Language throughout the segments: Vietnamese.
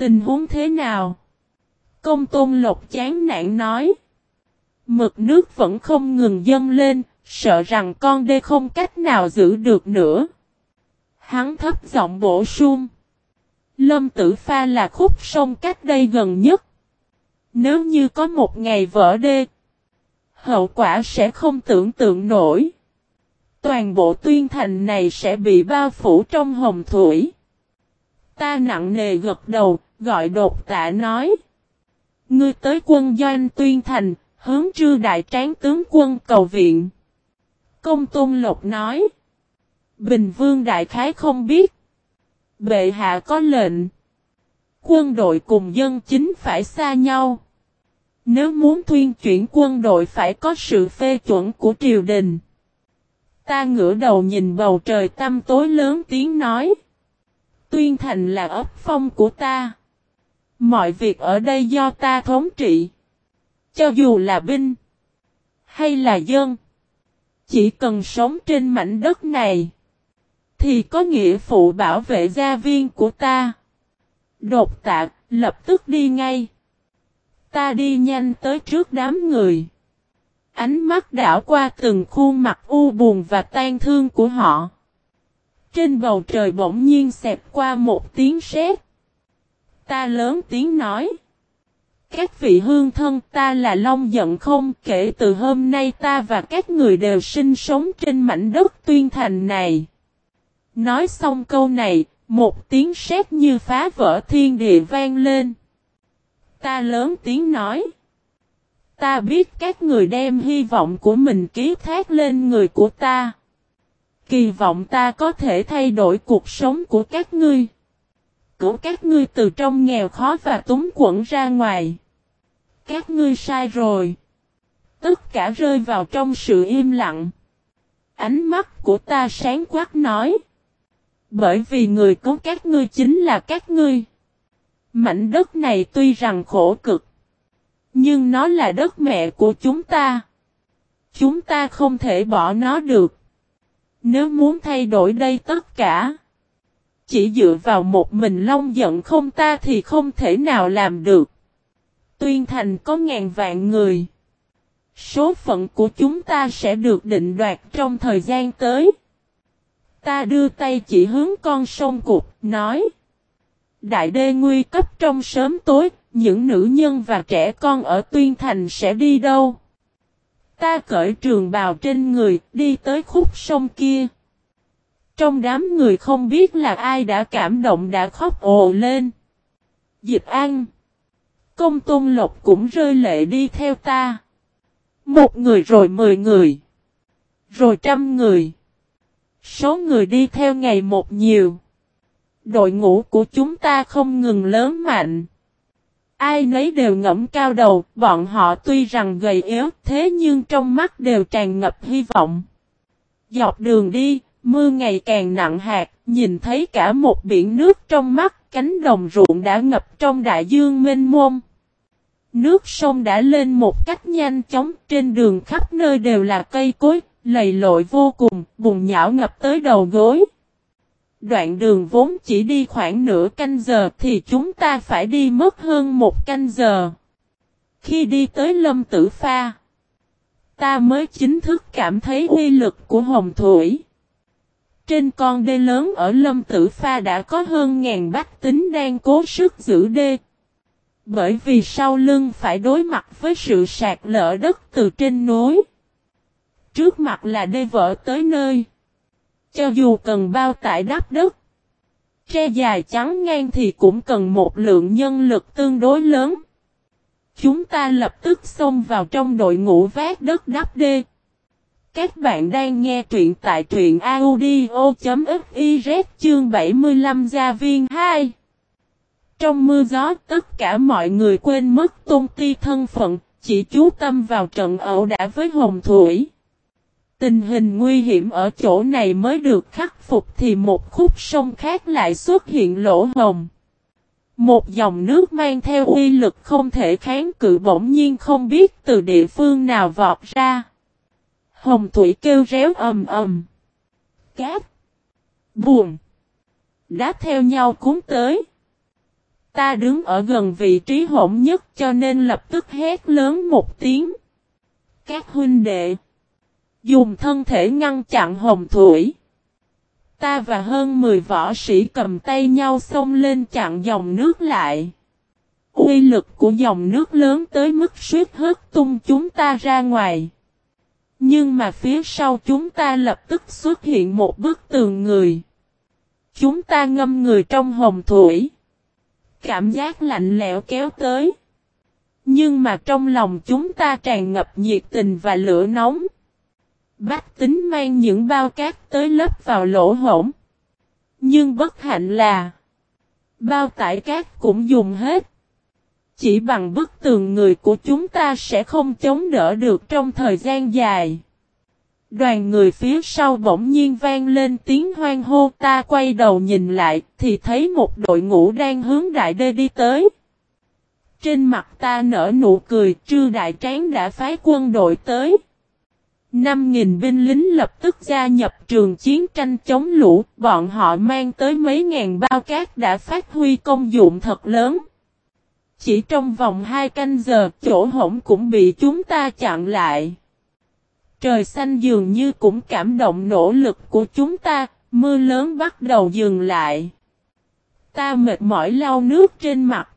Tình huống thế nào? Công tôn lộc chán nản nói. Mực nước vẫn không ngừng dâng lên, sợ rằng con đê không cách nào giữ được nữa. Hắn thấp giọng bổ sung. Lâm tử pha là khúc sông cách đây gần nhất. Nếu như có một ngày vỡ đê, hậu quả sẽ không tưởng tượng nổi. Toàn bộ tuyên thành này sẽ bị bao phủ trong hồng thủy. Ta nặng nề gật đầu, gọi đột tạ nói. Ngươi tới quân doanh tuyên thành, hướng trư đại tráng tướng quân cầu viện. Công Tôn Lộc nói. Bình Vương Đại Khái không biết. Bệ hạ có lệnh. Quân đội cùng dân chính phải xa nhau. Nếu muốn thuyên chuyển quân đội phải có sự phê chuẩn của triều đình. Ta ngửa đầu nhìn bầu trời tăm tối lớn tiếng nói. Tuyên thành là ấp phong của ta. Mọi việc ở đây do ta thống trị. Cho dù là binh. Hay là dân. Chỉ cần sống trên mảnh đất này. Thì có nghĩa phụ bảo vệ gia viên của ta. Đột tạ, lập tức đi ngay. Ta đi nhanh tới trước đám người. Ánh mắt đảo qua từng khuôn mặt u buồn và tan thương của họ. Trên bầu trời bỗng nhiên xẹp qua một tiếng sét. Ta lớn tiếng nói. Các vị hương thân ta là Long giận không kể từ hôm nay ta và các người đều sinh sống trên mảnh đất tuyên thành này. Nói xong câu này, một tiếng sét như phá vỡ thiên địa vang lên. Ta lớn tiếng nói. Ta biết các người đem hy vọng của mình ký thác lên người của ta. Kỳ vọng ta có thể thay đổi cuộc sống của các ngươi. Cứu các ngươi từ trong nghèo khó và túng quẩn ra ngoài. Các ngươi sai rồi. Tất cả rơi vào trong sự im lặng. Ánh mắt của ta sáng quát nói. Bởi vì người có các ngươi chính là các ngươi. Mảnh đất này tuy rằng khổ cực. Nhưng nó là đất mẹ của chúng ta. Chúng ta không thể bỏ nó được. Nếu muốn thay đổi đây tất cả. Chỉ dựa vào một mình long giận không ta thì không thể nào làm được. Tuyên thành có ngàn vạn người. Số phận của chúng ta sẽ được định đoạt trong thời gian tới. Ta đưa tay chỉ hướng con sông cục, nói. Đại đê nguy cấp trong sớm tối, những nữ nhân và trẻ con ở Tuyên Thành sẽ đi đâu? Ta cởi trường bào trên người, đi tới khúc sông kia. Trong đám người không biết là ai đã cảm động đã khóc ồ lên. Dịch An. Công Tôn Lộc cũng rơi lệ đi theo ta. Một người rồi mười người. Rồi trăm người. Số người đi theo ngày một nhiều. Đội ngũ của chúng ta không ngừng lớn mạnh. Ai nấy đều ngẫm cao đầu, bọn họ tuy rằng gầy yếu thế nhưng trong mắt đều tràn ngập hy vọng. Dọc đường đi, mưa ngày càng nặng hạt, nhìn thấy cả một biển nước trong mắt, cánh đồng ruộng đã ngập trong đại dương mênh mông. Nước sông đã lên một cách nhanh chóng, trên đường khắp nơi đều là cây cối, lầy lội vô cùng, bùn nhão ngập tới đầu gối. Đoạn đường vốn chỉ đi khoảng nửa canh giờ thì chúng ta phải đi mất hơn một canh giờ. Khi đi tới lâm tử pha, ta mới chính thức cảm thấy uy lực của hồng thủy. Trên con đê lớn ở lâm tử pha đã có hơn ngàn bách tính đang cố sức giữ đê. Bởi vì sau lưng phải đối mặt với sự sạt lỡ đất từ trên núi. Trước mặt là đê vỡ tới nơi. Cho dù cần bao tải đắp đất, tre dài trắng ngang thì cũng cần một lượng nhân lực tương đối lớn. Chúng ta lập tức xông vào trong đội ngũ vác đất đắp đê. Các bạn đang nghe truyện tại truyện audio.fiz chương 75 gia viên 2. Trong mưa gió tất cả mọi người quên mất tôn ti thân phận, chỉ chú tâm vào trận ẩu đả với hồng thủy. Tình hình nguy hiểm ở chỗ này mới được khắc phục thì một khúc sông khác lại xuất hiện lỗ hồng. Một dòng nước mang theo uy lực không thể kháng cự bỗng nhiên không biết từ địa phương nào vọt ra. Hồng thủy kêu réo ầm ầm. Cát. Buồn. Đá theo nhau cuốn tới. ta đứng ở gần vị trí hỗn nhất cho nên lập tức hét lớn một tiếng. Các huynh đệ. Dùng thân thể ngăn chặn hồng thủy. Ta và hơn 10 võ sĩ cầm tay nhau xông lên chặn dòng nước lại. Uy lực của dòng nước lớn tới mức suýt hất tung chúng ta ra ngoài. Nhưng mà phía sau chúng ta lập tức xuất hiện một bức tường người. Chúng ta ngâm người trong hồng thủy. Cảm giác lạnh lẽo kéo tới. Nhưng mà trong lòng chúng ta tràn ngập nhiệt tình và lửa nóng. Bách tính mang những bao cát tới lấp vào lỗ hổng. Nhưng bất hạnh là, bao tải cát cũng dùng hết. Chỉ bằng bức tường người của chúng ta sẽ không chống đỡ được trong thời gian dài. Đoàn người phía sau bỗng nhiên vang lên tiếng hoang hô ta quay đầu nhìn lại thì thấy một đội ngũ đang hướng đại đê đi tới. Trên mặt ta nở nụ cười trư đại tráng đã phái quân đội tới. 5.000 binh lính lập tức gia nhập trường chiến tranh chống lũ, bọn họ mang tới mấy ngàn bao cát đã phát huy công dụng thật lớn. Chỉ trong vòng hai canh giờ, chỗ hổng cũng bị chúng ta chặn lại. Trời xanh dường như cũng cảm động nỗ lực của chúng ta, mưa lớn bắt đầu dừng lại. Ta mệt mỏi lau nước trên mặt.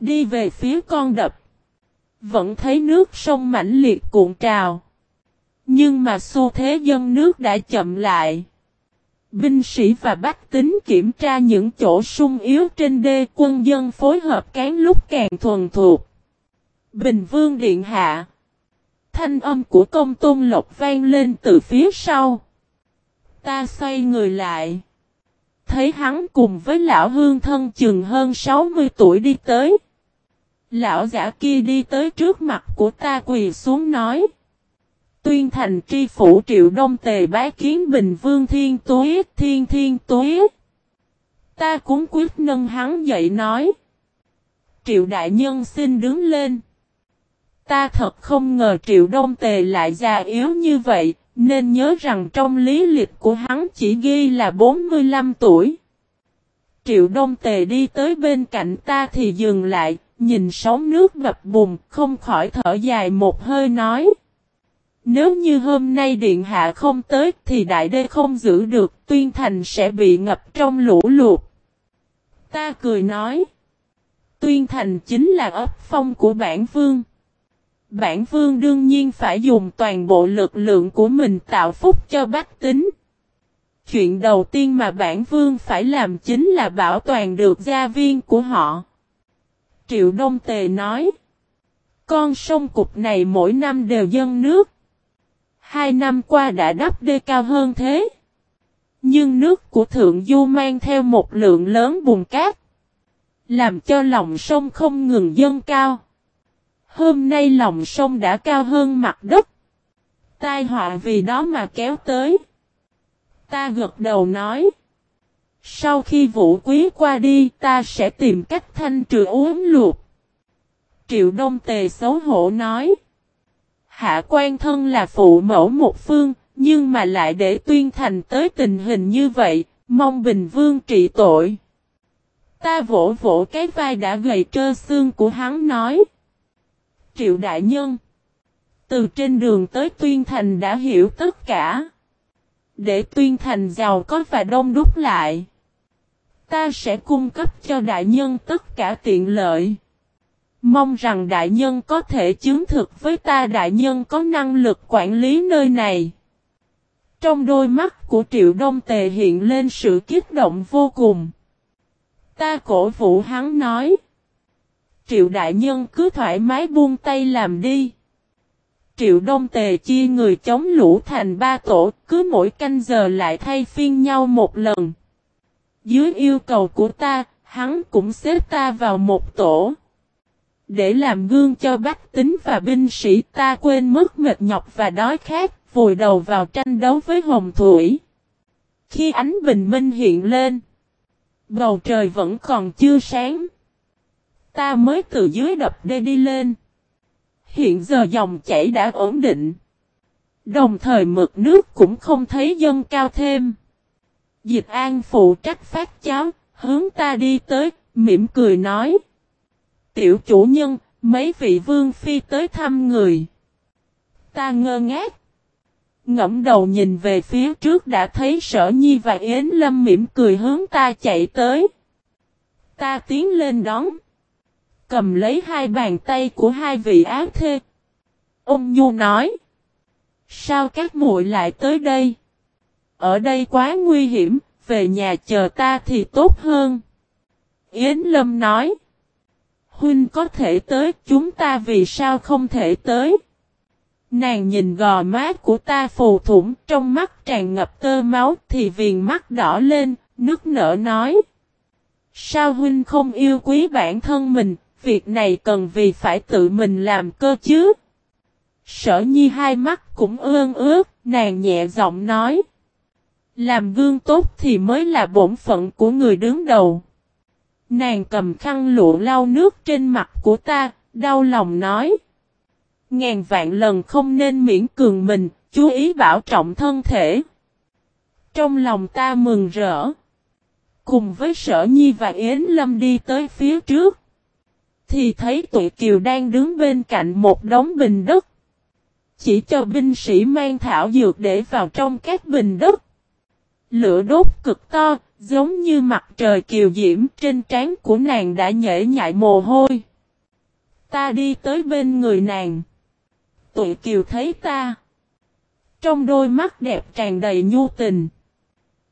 Đi về phía con đập. Vẫn thấy nước sông mãnh liệt cuộn trào. Nhưng mà xu thế dân nước đã chậm lại. Binh sĩ và bách tính kiểm tra những chỗ sung yếu trên đê, quân dân phối hợp cán lúc càng thuần thuộc. Bình Vương Điện Hạ Thanh âm của công tôn lộc vang lên từ phía sau. Ta xoay người lại. Thấy hắn cùng với lão hương thân chừng hơn 60 tuổi đi tới. Lão giả kia đi tới trước mặt của ta quỳ xuống nói. Tuyên thành tri phủ triệu đông tề bái kiến bình vương thiên tuế thiên thiên tuế. Ta cũng quyết nâng hắn dậy nói. Triệu đại nhân xin đứng lên. Ta thật không ngờ triệu đông tề lại già yếu như vậy, nên nhớ rằng trong lý lịch của hắn chỉ ghi là 45 tuổi. Triệu đông tề đi tới bên cạnh ta thì dừng lại, nhìn sóng nước ngập bùm không khỏi thở dài một hơi nói. Nếu như hôm nay điện hạ không tới thì đại đê không giữ được, tuyên thành sẽ bị ngập trong lũ lụt. Ta cười nói. Tuyên thành chính là ấp phong của bản vương. Bản vương đương nhiên phải dùng toàn bộ lực lượng của mình tạo phúc cho bách tính. Chuyện đầu tiên mà bản vương phải làm chính là bảo toàn được gia viên của họ. Triệu Đông Tề nói. Con sông cục này mỗi năm đều dâng nước. Hai năm qua đã đắp đê cao hơn thế. Nhưng nước của Thượng Du mang theo một lượng lớn bùn cát. Làm cho lòng sông không ngừng dâng cao. Hôm nay lòng sông đã cao hơn mặt đất. Tai họa vì đó mà kéo tới. Ta gật đầu nói. Sau khi vũ quý qua đi, ta sẽ tìm cách thanh trừ uống luộc. Triệu Đông Tề xấu hổ nói. Hạ quan thân là phụ mẫu một phương, nhưng mà lại để tuyên thành tới tình hình như vậy, mong Bình Vương trị tội. Ta vỗ vỗ cái vai đã gầy trơ xương của hắn nói. Triệu Đại Nhân Từ trên đường tới Tuyên Thành đã hiểu tất cả. Để Tuyên Thành giàu có và đông đúc lại. Ta sẽ cung cấp cho Đại Nhân tất cả tiện lợi. Mong rằng đại nhân có thể chứng thực với ta đại nhân có năng lực quản lý nơi này. Trong đôi mắt của triệu đông tề hiện lên sự kích động vô cùng. Ta cổ vũ hắn nói. Triệu đại nhân cứ thoải mái buông tay làm đi. Triệu đông tề chia người chống lũ thành ba tổ, cứ mỗi canh giờ lại thay phiên nhau một lần. Dưới yêu cầu của ta, hắn cũng xếp ta vào một tổ. Để làm gương cho bách tính và binh sĩ ta quên mất mệt nhọc và đói khát, vùi đầu vào tranh đấu với hồng thủy. Khi ánh bình minh hiện lên, bầu trời vẫn còn chưa sáng. Ta mới từ dưới đập đê đi lên. Hiện giờ dòng chảy đã ổn định. Đồng thời mực nước cũng không thấy dâng cao thêm. Dịch An phụ trách phát cháo, hướng ta đi tới, mỉm cười nói. Tiểu chủ nhân, mấy vị vương phi tới thăm người. Ta ngơ ngác. Ngẫm đầu nhìn về phía trước đã thấy sở nhi và Yến Lâm mỉm cười hướng ta chạy tới. Ta tiến lên đón. Cầm lấy hai bàn tay của hai vị ác thê. Ông Nhu nói. Sao các muội lại tới đây? Ở đây quá nguy hiểm, về nhà chờ ta thì tốt hơn. Yến Lâm nói. Huynh có thể tới, chúng ta vì sao không thể tới? Nàng nhìn gò má của ta phù thủng, trong mắt tràn ngập tơ máu thì viền mắt đỏ lên, nước nở nói. Sao huynh không yêu quý bản thân mình, việc này cần vì phải tự mình làm cơ chứ? Sở nhi hai mắt cũng ương ướt, nàng nhẹ giọng nói. Làm gương tốt thì mới là bổn phận của người đứng đầu. Nàng cầm khăn lụa lau nước trên mặt của ta, đau lòng nói. Ngàn vạn lần không nên miễn cường mình, chú ý bảo trọng thân thể. Trong lòng ta mừng rỡ. Cùng với sở nhi và Yến Lâm đi tới phía trước. Thì thấy tụi kiều đang đứng bên cạnh một đống bình đất. Chỉ cho binh sĩ mang thảo dược để vào trong các bình đất. Lửa đốt cực to, giống như mặt trời kiều diễm trên trán của nàng đã nhễ nhại mồ hôi. Ta đi tới bên người nàng. Tụi kiều thấy ta. Trong đôi mắt đẹp tràn đầy nhu tình.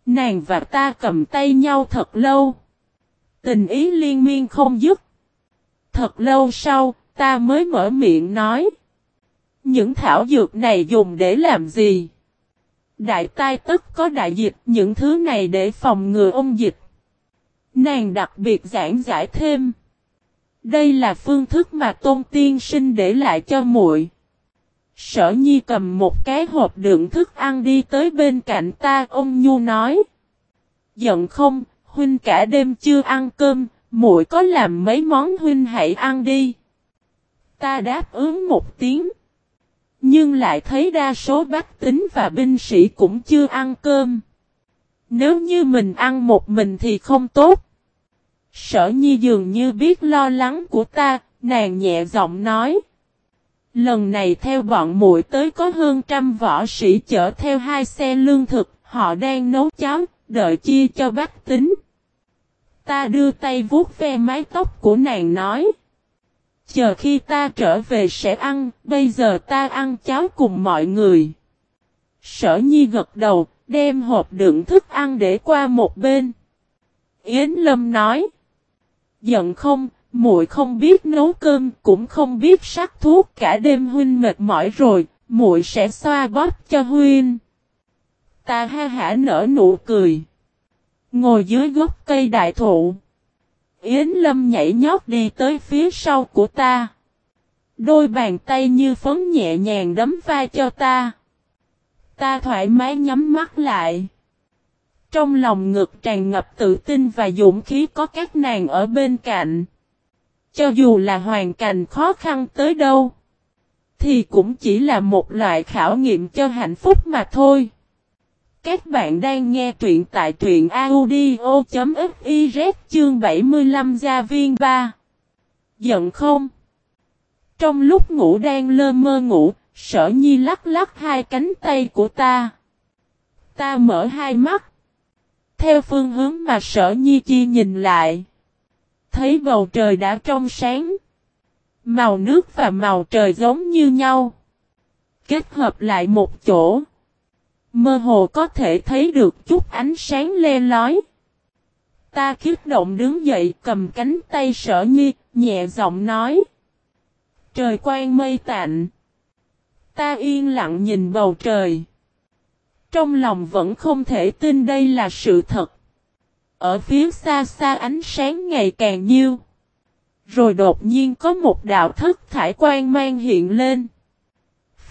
Nàng và ta cầm tay nhau thật lâu. Tình ý liên miên không dứt. Thật lâu sau, ta mới mở miệng nói. Những thảo dược này dùng để làm gì? Đại tai tức có đại dịch, những thứ này để phòng ngừa ôn dịch. Nàng đặc biệt giảng giải thêm. Đây là phương thức mà tôn tiên sinh để lại cho muội. Sở nhi cầm một cái hộp đựng thức ăn đi tới bên cạnh ta, ông Nhu nói. Giận không, huynh cả đêm chưa ăn cơm, muội có làm mấy món huynh hãy ăn đi. Ta đáp ứng một tiếng. Nhưng lại thấy đa số bách tính và binh sĩ cũng chưa ăn cơm. Nếu như mình ăn một mình thì không tốt. Sở nhi dường như biết lo lắng của ta, nàng nhẹ giọng nói. Lần này theo bọn muội tới có hơn trăm võ sĩ chở theo hai xe lương thực, họ đang nấu cháo, đợi chia cho bách tính. Ta đưa tay vuốt ve mái tóc của nàng nói. Chờ khi ta trở về sẽ ăn, bây giờ ta ăn cháo cùng mọi người. Sở nhi gật đầu, đem hộp đựng thức ăn để qua một bên. Yến Lâm nói. Giận không, muội không biết nấu cơm, cũng không biết sắc thuốc cả đêm huynh mệt mỏi rồi, muội sẽ xoa bóp cho huynh. Ta ha hả nở nụ cười. Ngồi dưới gốc cây đại thụ. Yến Lâm nhảy nhót đi tới phía sau của ta. Đôi bàn tay như phấn nhẹ nhàng đấm vai cho ta. Ta thoải mái nhắm mắt lại. Trong lòng ngực tràn ngập tự tin và dũng khí có các nàng ở bên cạnh. Cho dù là hoàn cảnh khó khăn tới đâu. Thì cũng chỉ là một loại khảo nghiệm cho hạnh phúc mà thôi. Các bạn đang nghe truyện tại truyện audio.fiz chương 75 gia viên 3. Giận không? Trong lúc ngủ đang lơ mơ ngủ, sở nhi lắc lắc hai cánh tay của ta. Ta mở hai mắt. Theo phương hướng mà sở nhi chi nhìn lại. Thấy bầu trời đã trong sáng. Màu nước và màu trời giống như nhau. Kết hợp lại một chỗ. Mơ hồ có thể thấy được chút ánh sáng le lói. Ta kiết động đứng dậy cầm cánh tay sở nhi, nhẹ giọng nói. Trời quang mây tạnh. Ta yên lặng nhìn bầu trời. Trong lòng vẫn không thể tin đây là sự thật. Ở phía xa xa ánh sáng ngày càng nhiêu. Rồi đột nhiên có một đạo thức thải quang mang hiện lên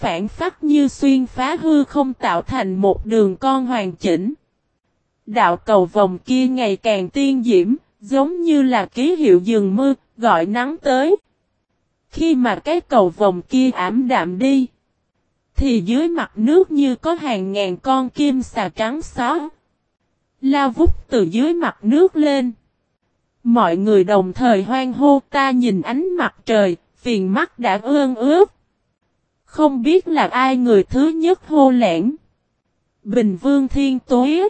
phản phát như xuyên phá hư không tạo thành một đường con hoàn chỉnh. Đạo cầu vòng kia ngày càng tiên diễm, giống như là ký hiệu dừng mưa, gọi nắng tới. Khi mà cái cầu vòng kia ảm đạm đi, thì dưới mặt nước như có hàng ngàn con kim xà trắng xóa. Lao vút từ dưới mặt nước lên. Mọi người đồng thời hoan hô ta nhìn ánh mặt trời, phiền mắt đã ương ướt. Không biết là ai người thứ nhất hô lẻn. Bình vương thiên tối.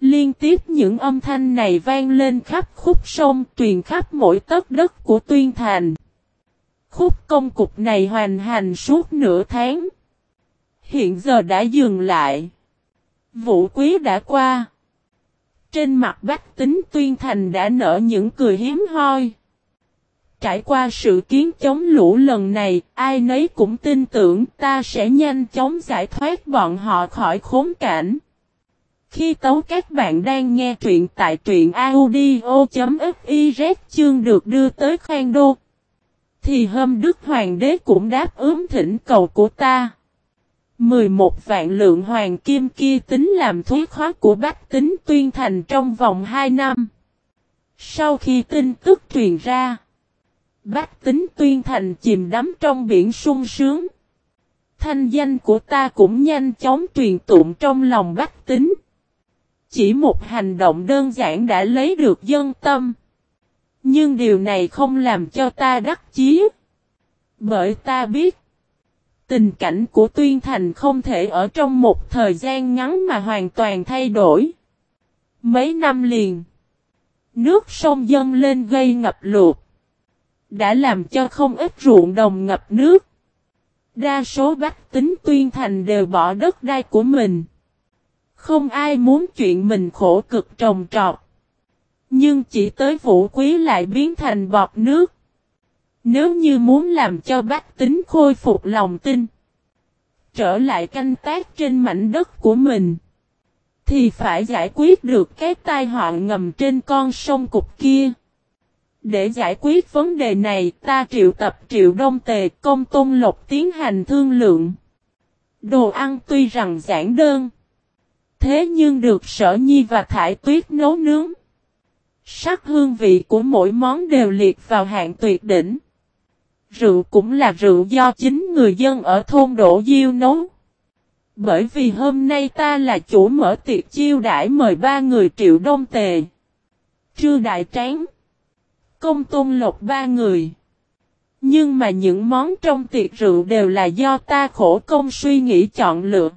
Liên tiếp những âm thanh này vang lên khắp khúc sông, truyền khắp mỗi tấc đất của tuyên thành. Khúc công cục này hoàn hành suốt nửa tháng. Hiện giờ đã dừng lại. Vũ quý đã qua. Trên mặt bách tính tuyên thành đã nở những cười hiếm hoi. Trải qua sự kiến chống lũ lần này, ai nấy cũng tin tưởng ta sẽ nhanh chóng giải thoát bọn họ khỏi khốn cảnh. Khi tấu các bạn đang nghe truyện tại truyện audio.fiz chương được đưa tới khoang đô, thì hôm Đức Hoàng đế cũng đáp ứng thỉnh cầu của ta. 11 vạn lượng hoàng kim kia tính làm thuế khóa của bách tính tuyên thành trong vòng 2 năm. Sau khi tin tức truyền ra, bách tính tuyên thành chìm đắm trong biển sung sướng. Thanh danh của ta cũng nhanh chóng truyền tụng trong lòng bách tính. Chỉ một hành động đơn giản đã lấy được dân tâm. Nhưng điều này không làm cho ta đắc chí. Bởi ta biết, tình cảnh của Tuyên Thành không thể ở trong một thời gian ngắn mà hoàn toàn thay đổi. Mấy năm liền, nước sông dâng lên gây ngập lụt, đã làm cho không ít ruộng đồng ngập nước. Đa số bách tính Tuyên Thành đều bỏ đất đai của mình. Không ai muốn chuyện mình khổ cực trồng trọt. Nhưng chỉ tới vũ quý lại biến thành bọt nước. Nếu như muốn làm cho bách tính khôi phục lòng tin. Trở lại canh tác trên mảnh đất của mình. Thì phải giải quyết được cái tai họa ngầm trên con sông cục kia. Để giải quyết vấn đề này, ta triệu tập triệu đông tề, công tôn lộc tiến hành thương lượng. Đồ ăn tuy rằng giản đơn. Thế nhưng được sở nhi và thải tuyết nấu nướng. Sắc hương vị của mỗi món đều liệt vào hạng tuyệt đỉnh. Rượu cũng là rượu do chính người dân ở thôn Đỗ Diêu nấu. Bởi vì hôm nay ta là chủ mở tiệc chiêu đãi mời ba người triệu đông tề. Trư Đại Tráng. Công tôn lộc ba người. Nhưng mà những món trong tiệc rượu đều là do ta khổ công suy nghĩ chọn lựa.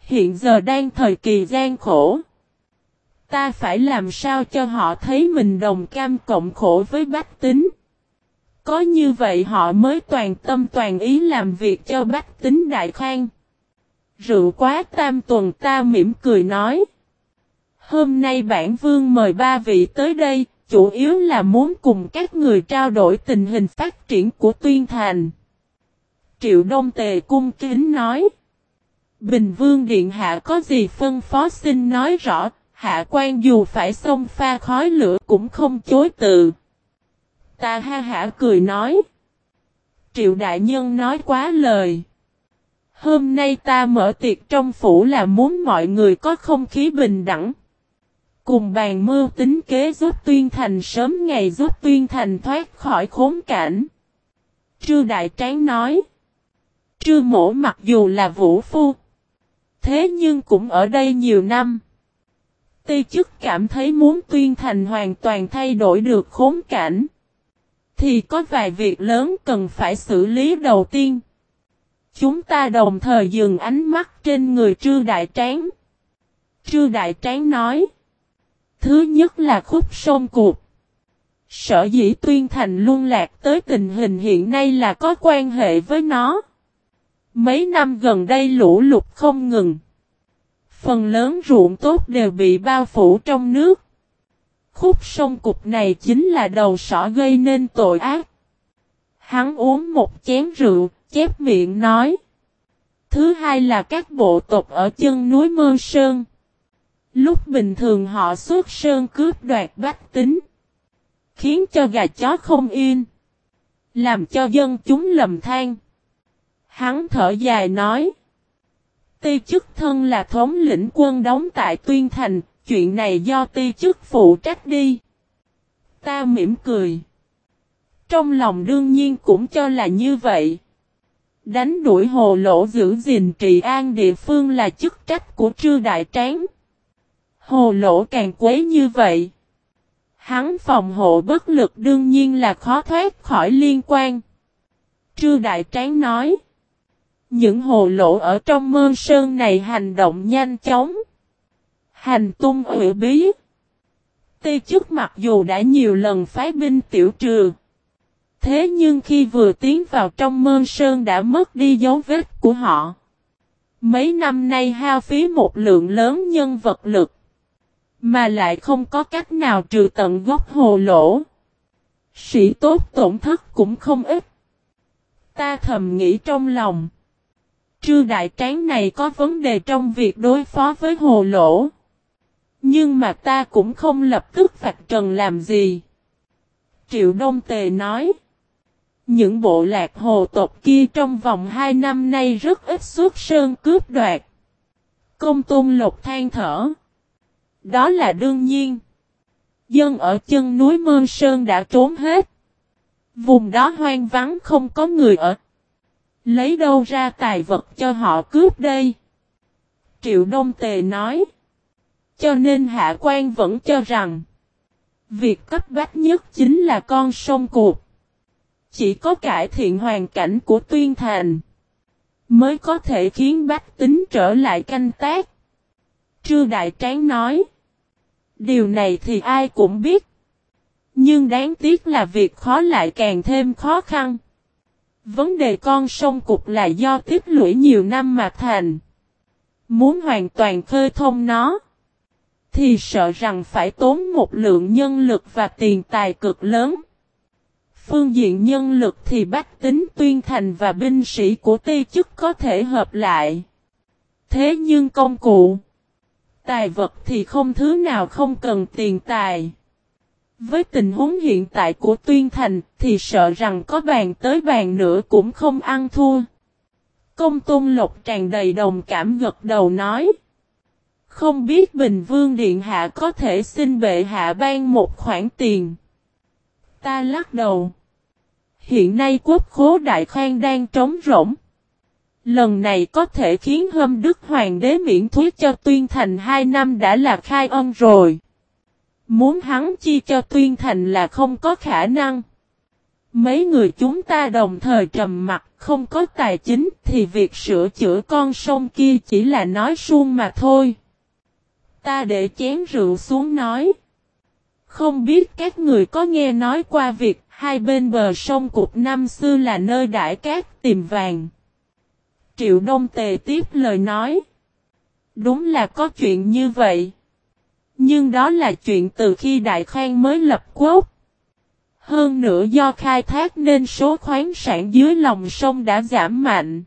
Hiện giờ đang thời kỳ gian khổ. Ta phải làm sao cho họ thấy mình đồng cam cộng khổ với bách tính. Có như vậy họ mới toàn tâm toàn ý làm việc cho bách tính đại khang. Rượu quá tam tuần ta mỉm cười nói. Hôm nay bản vương mời ba vị tới đây, chủ yếu là muốn cùng các người trao đổi tình hình phát triển của tuyên thành. Triệu Đông Tề cung kính nói. Bình Vương Điện Hạ có gì phân phó xin nói rõ, Hạ quan dù phải xông pha khói lửa cũng không chối từ. Ta ha hả cười nói. Triệu Đại Nhân nói quá lời. Hôm nay ta mở tiệc trong phủ là muốn mọi người có không khí bình đẳng. Cùng bàn mưu tính kế giúp Tuyên Thành sớm ngày giúp Tuyên Thành thoát khỏi khốn cảnh. Trư Đại Tráng nói. Trư mổ mặc dù là vũ phu. Thế nhưng cũng ở đây nhiều năm. Tây chức cảm thấy muốn Tuyên Thành hoàn toàn thay đổi được khốn cảnh. Thì có vài việc lớn cần phải xử lý đầu tiên. Chúng ta đồng thời dừng ánh mắt trên người Trư Đại Tráng. Trư Đại Tráng nói. Thứ nhất là khúc sông cuộc. Sở dĩ tuyên thành luôn lạc tới tình hình hiện nay là có quan hệ với nó. Mấy năm gần đây lũ lụt không ngừng. Phần lớn ruộng tốt đều bị bao phủ trong nước. Khúc sông cục này chính là đầu sỏ gây nên tội ác. Hắn uống một chén rượu, chép miệng nói. Thứ hai là các bộ tộc ở chân núi Mơ Sơn. Lúc bình thường họ xuất sơn cướp đoạt bách tính. Khiến cho gà chó không yên. Làm cho dân chúng lầm than. Hắn thở dài nói. Ti chức thân là thống lĩnh quân đóng tại Tuyên Thành, chuyện này do ti chức phụ trách đi. Ta mỉm cười. Trong lòng đương nhiên cũng cho là như vậy. Đánh đuổi hồ lỗ giữ gìn trị an địa phương là chức trách của trư đại tráng. Hồ lỗ càng quấy như vậy. Hắn phòng hộ bất lực đương nhiên là khó thoát khỏi liên quan. Trư Đại Tráng nói. Những hồ lỗ ở trong mơ sơn này hành động nhanh chóng. Hành tung ủy bí. Tê chức mặc dù đã nhiều lần phái binh tiểu trừ. Thế nhưng khi vừa tiến vào trong mơ sơn đã mất đi dấu vết của họ. Mấy năm nay hao phí một lượng lớn nhân vật lực. Mà lại không có cách nào trừ tận gốc hồ lỗ. Sĩ tốt tổn thất cũng không ít. Ta thầm nghĩ trong lòng. Trư đại tráng này có vấn đề trong việc đối phó với hồ lỗ. Nhưng mà ta cũng không lập tức phạt trần làm gì. Triệu Đông Tề nói. Những bộ lạc hồ tộc kia trong vòng 2 năm nay rất ít xuất sơn cướp đoạt. Công tôn lục than thở. Đó là đương nhiên. Dân ở chân núi Mơ Sơn đã trốn hết. Vùng đó hoang vắng không có người ở. Lấy đâu ra tài vật cho họ cướp đây? Triệu Đông Tề nói. Cho nên Hạ quan vẫn cho rằng. Việc cấp bách nhất chính là con sông cuộc. Chỉ có cải thiện hoàn cảnh của tuyên thành. Mới có thể khiến bách tính trở lại canh tác. Trư Đại Tráng nói. Điều này thì ai cũng biết. Nhưng đáng tiếc là việc khó lại càng thêm khó khăn. Vấn đề con sông cục là do tiếp lũy nhiều năm mà thành. Muốn hoàn toàn khơi thông nó. Thì sợ rằng phải tốn một lượng nhân lực và tiền tài cực lớn. Phương diện nhân lực thì bách tính tuyên thành và binh sĩ của ti chức có thể hợp lại. Thế nhưng công cụ, tài vật thì không thứ nào không cần tiền tài. Với tình huống hiện tại của tuyên thành thì sợ rằng có bàn tới bàn nữa cũng không ăn thua. Công tôn lộc tràn đầy đồng cảm gật đầu nói. Không biết Bình Vương Điện Hạ có thể xin bệ hạ ban một khoản tiền. Ta lắc đầu. Hiện nay quốc khố đại khoan đang trống rỗng. Lần này có thể khiến hâm đức hoàng đế miễn thuế cho tuyên thành hai năm đã là khai ân rồi. Muốn hắn chi cho tuyên thành là không có khả năng. Mấy người chúng ta đồng thời trầm mặt không có tài chính thì việc sửa chữa con sông kia chỉ là nói suông mà thôi. Ta để chén rượu xuống nói. Không biết các người có nghe nói qua việc hai bên bờ sông Cục năm xưa là nơi đãi cát tìm vàng. Triệu Đông Tề tiếp lời nói. Đúng là có chuyện như vậy. Nhưng đó là chuyện từ khi Đại Khang mới lập quốc. Hơn nữa do khai thác nên số khoáng sản dưới lòng sông đã giảm mạnh.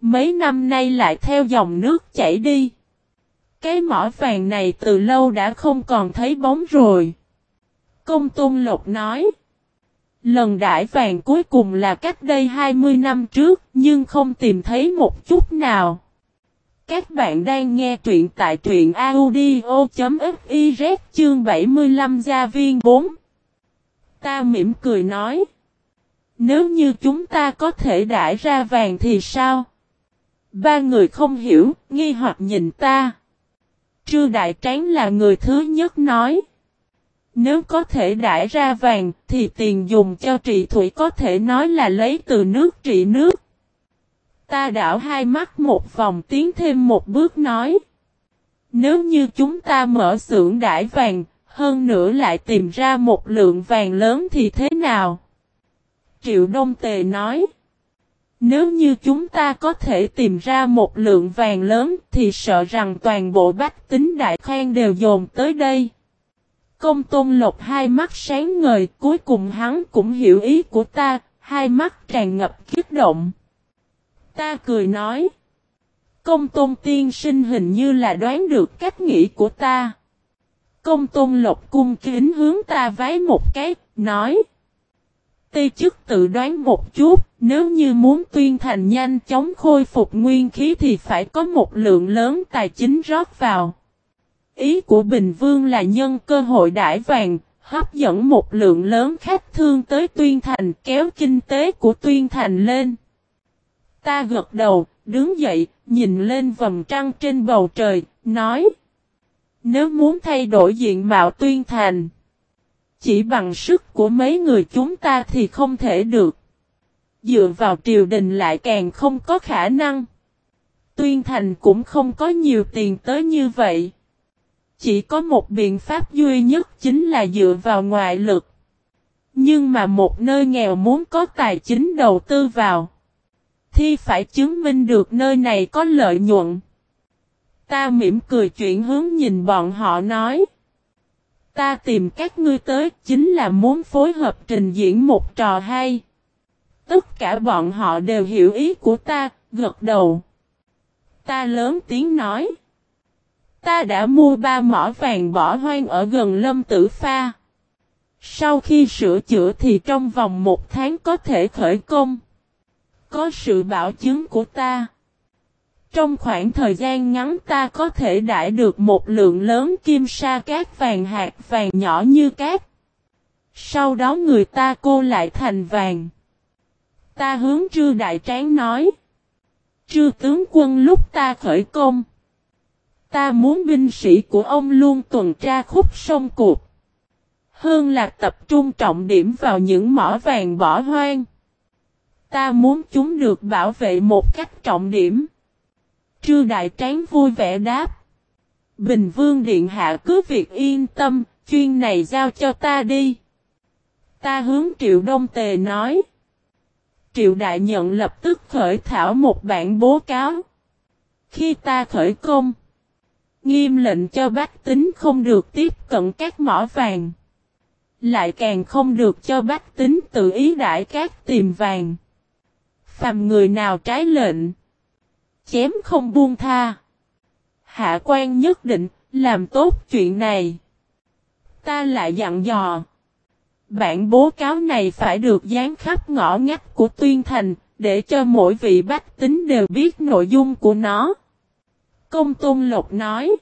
Mấy năm nay lại theo dòng nước chảy đi. Cái mỏ vàng này từ lâu đã không còn thấy bóng rồi. Công Tôn Lộc nói. Lần đãi vàng cuối cùng là cách đây 20 năm trước, nhưng không tìm thấy một chút nào. Các bạn đang nghe truyện tại truyện audio.fiz chương 75 gia viên 4. Ta mỉm cười nói. Nếu như chúng ta có thể đãi ra vàng thì sao? Ba người không hiểu, nghi hoặc nhìn ta. Trư Đại Tráng là người thứ nhất nói. Nếu có thể đãi ra vàng, thì tiền dùng cho trị thủy có thể nói là lấy từ nước trị nước. Ta đảo hai mắt một vòng tiến thêm một bước nói. Nếu như chúng ta mở xưởng đãi vàng, hơn nữa lại tìm ra một lượng vàng lớn thì thế nào? Triệu Đông Tề nói. Nếu như chúng ta có thể tìm ra một lượng vàng lớn thì sợ rằng toàn bộ bách tính đại khoan đều dồn tới đây. Công tôn lộc hai mắt sáng ngời cuối cùng hắn cũng hiểu ý của ta, hai mắt tràn ngập kích động. Ta cười nói. Công tôn tiên sinh hình như là đoán được cách nghĩ của ta. Công tôn lộc cung kính hướng ta vái một cái, nói. Tây chức tự đoán một chút, nếu như muốn tuyên thành nhanh chóng khôi phục nguyên khí thì phải có một lượng lớn tài chính rót vào. Ý của Bình Vương là nhân cơ hội đãi vàng, hấp dẫn một lượng lớn khách thương tới tuyên thành kéo kinh tế của tuyên thành lên. Ta gật đầu, đứng dậy, nhìn lên vầng trăng trên bầu trời, nói. Nếu muốn thay đổi diện mạo tuyên thành, Chỉ bằng sức của mấy người chúng ta thì không thể được. Dựa vào triều đình lại càng không có khả năng. Tuyên thành cũng không có nhiều tiền tới như vậy. Chỉ có một biện pháp duy nhất chính là dựa vào ngoại lực. Nhưng mà một nơi nghèo muốn có tài chính đầu tư vào. Thì phải chứng minh được nơi này có lợi nhuận. Ta mỉm cười chuyển hướng nhìn bọn họ nói. Ta tìm các ngươi tới chính là muốn phối hợp trình diễn một trò hay. Tất cả bọn họ đều hiểu ý của ta, gật đầu. Ta lớn tiếng nói. Ta đã mua ba mỏ vàng bỏ hoang ở gần lâm tử pha. Sau khi sửa chữa thì trong vòng một tháng có thể khởi công. Có sự bảo chứng của ta. Trong khoảng thời gian ngắn ta có thể đải được một lượng lớn kim sa cát vàng hạt vàng nhỏ như cát. Sau đó người ta cô lại thành vàng. Ta hướng trư đại tráng nói. Trư tướng quân lúc ta khởi công. Ta muốn binh sĩ của ông luôn tuần tra khúc sông cuộc. Hơn là tập trung trọng điểm vào những mỏ vàng bỏ hoang. Ta muốn chúng được bảo vệ một cách trọng điểm. Trư Đại Tráng vui vẻ đáp. Bình Vương Điện Hạ cứ việc yên tâm, chuyên này giao cho ta đi. Ta hướng Triệu Đông Tề nói. Triệu Đại Nhận lập tức khởi thảo một bản bố cáo. Khi ta khởi công, nghiêm lệnh cho bách tính không được tiếp cận các mỏ vàng. Lại càng không được cho bách tính tự ý đại các tìm vàng. Phàm người nào trái lệnh. Chém không buông tha. Hạ quan nhất định làm tốt chuyện này. Ta lại dặn dò. Bản bố cáo này phải được dán khắp ngõ ngách của tuyên thành, để cho mỗi vị bách tính đều biết nội dung của nó. Công Tôn Lộc nói.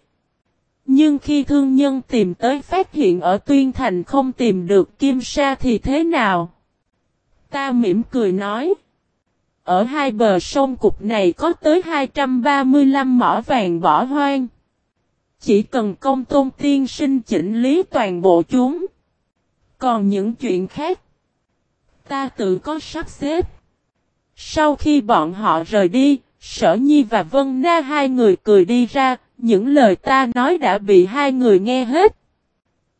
Nhưng khi thương nhân tìm tới phát hiện ở tuyên thành không tìm được kim sa thì thế nào? Ta mỉm cười nói. Ở hai bờ sông cục này có tới 235 mỏ vàng bỏ hoang. Chỉ cần công tôn tiên sinh chỉnh lý toàn bộ chúng. Còn những chuyện khác, ta tự có sắp xếp. Sau khi bọn họ rời đi, Sở Nhi và Vân Na hai người cười đi ra, những lời ta nói đã bị hai người nghe hết.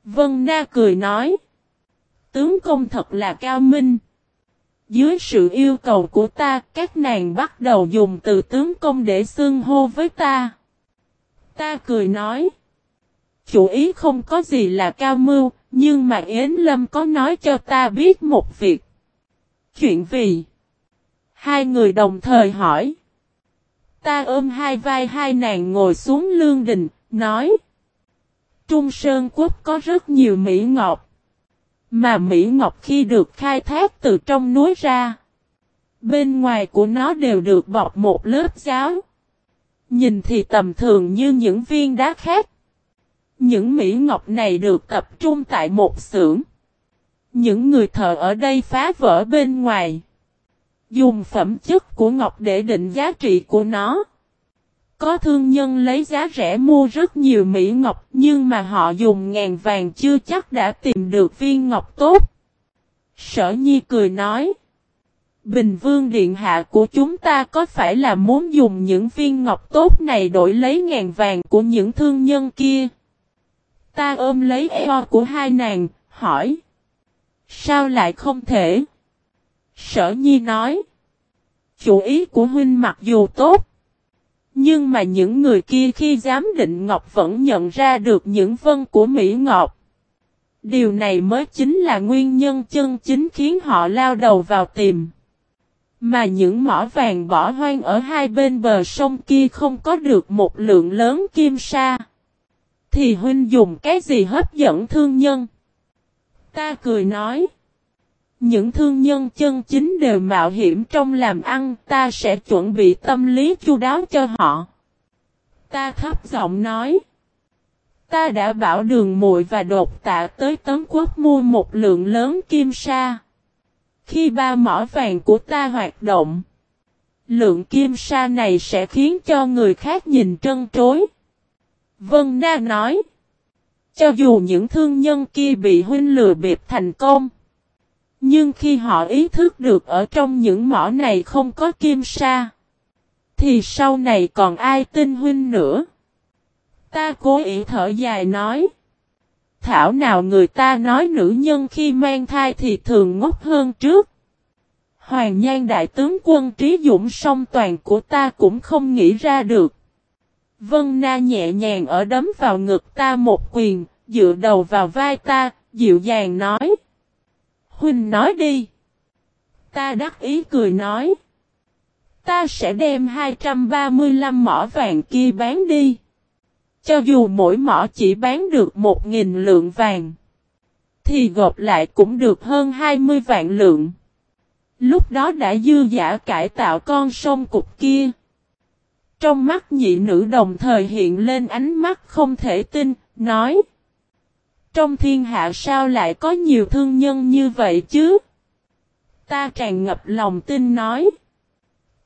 Vân Na cười nói, tướng công thật là cao minh. Dưới sự yêu cầu của ta, các nàng bắt đầu dùng từ tướng công để xưng hô với ta. Ta cười nói. Chủ ý không có gì là cao mưu, nhưng mà Yến Lâm có nói cho ta biết một việc. Chuyện gì? Hai người đồng thời hỏi. Ta ôm hai vai hai nàng ngồi xuống lương đình, nói. Trung Sơn Quốc có rất nhiều Mỹ Ngọc. Mà Mỹ Ngọc khi được khai thác từ trong núi ra. Bên ngoài của nó đều được bọc một lớp giáo. Nhìn thì tầm thường như những viên đá khác. Những Mỹ Ngọc này được tập trung tại một xưởng. Những người thợ ở đây phá vỡ bên ngoài. Dùng phẩm chất của Ngọc để định giá trị của nó. Có thương nhân lấy giá rẻ mua rất nhiều Mỹ Ngọc nhưng mà họ dùng ngàn vàng chưa chắc đã tìm được viên Ngọc tốt. Sở Nhi cười nói. Bình Vương Điện Hạ của chúng ta có phải là muốn dùng những viên ngọc tốt này đổi lấy ngàn vàng của những thương nhân kia? Ta ôm lấy eo của hai nàng, hỏi. Sao lại không thể? Sở Nhi nói. Chủ ý của huynh mặc dù tốt. Nhưng mà những người kia khi giám định Ngọc vẫn nhận ra được những vân của Mỹ Ngọc. Điều này mới chính là nguyên nhân chân chính khiến họ lao đầu vào tìm. Mà những mỏ vàng bỏ hoang ở hai bên bờ sông kia không có được một lượng lớn kim sa. Thì huynh dùng cái gì hấp dẫn thương nhân? Ta cười nói. Những thương nhân chân chính đều mạo hiểm trong làm ăn, ta sẽ chuẩn bị tâm lý chu đáo cho họ. Ta thấp giọng nói. Ta đã bảo đường muội và đột tạ tới tấn quốc mua một lượng lớn kim sa. Khi ba mỏ vàng của ta hoạt động, lượng kim sa này sẽ khiến cho người khác nhìn trân trối. Vân Na nói. Cho dù những thương nhân kia bị huynh lừa bịp thành công. Nhưng khi họ ý thức được ở trong những mỏ này không có kim sa. Thì sau này còn ai tin huynh nữa. Ta cố ý thở dài nói. Thảo nào người ta nói nữ nhân khi mang thai thì thường ngốc hơn trước. Hoàng nhan đại tướng quân trí dũng song toàn của ta cũng không nghĩ ra được. Vân Na nhẹ nhàng ở đấm vào ngực ta một quyền, dựa đầu vào vai ta, dịu dàng nói. Huynh nói đi. Ta đắc ý cười nói. Ta sẽ đem 235 mỏ vàng kia bán đi. Cho dù mỗi mỏ chỉ bán được 1.000 lượng vàng. Thì gộp lại cũng được hơn 20 vạn lượng. Lúc đó đã dư giả cải tạo con sông cục kia. Trong mắt nhị nữ đồng thời hiện lên ánh mắt không thể tin, nói. Trong thiên hạ sao lại có nhiều thương nhân như vậy chứ? Ta tràn ngập lòng tin nói.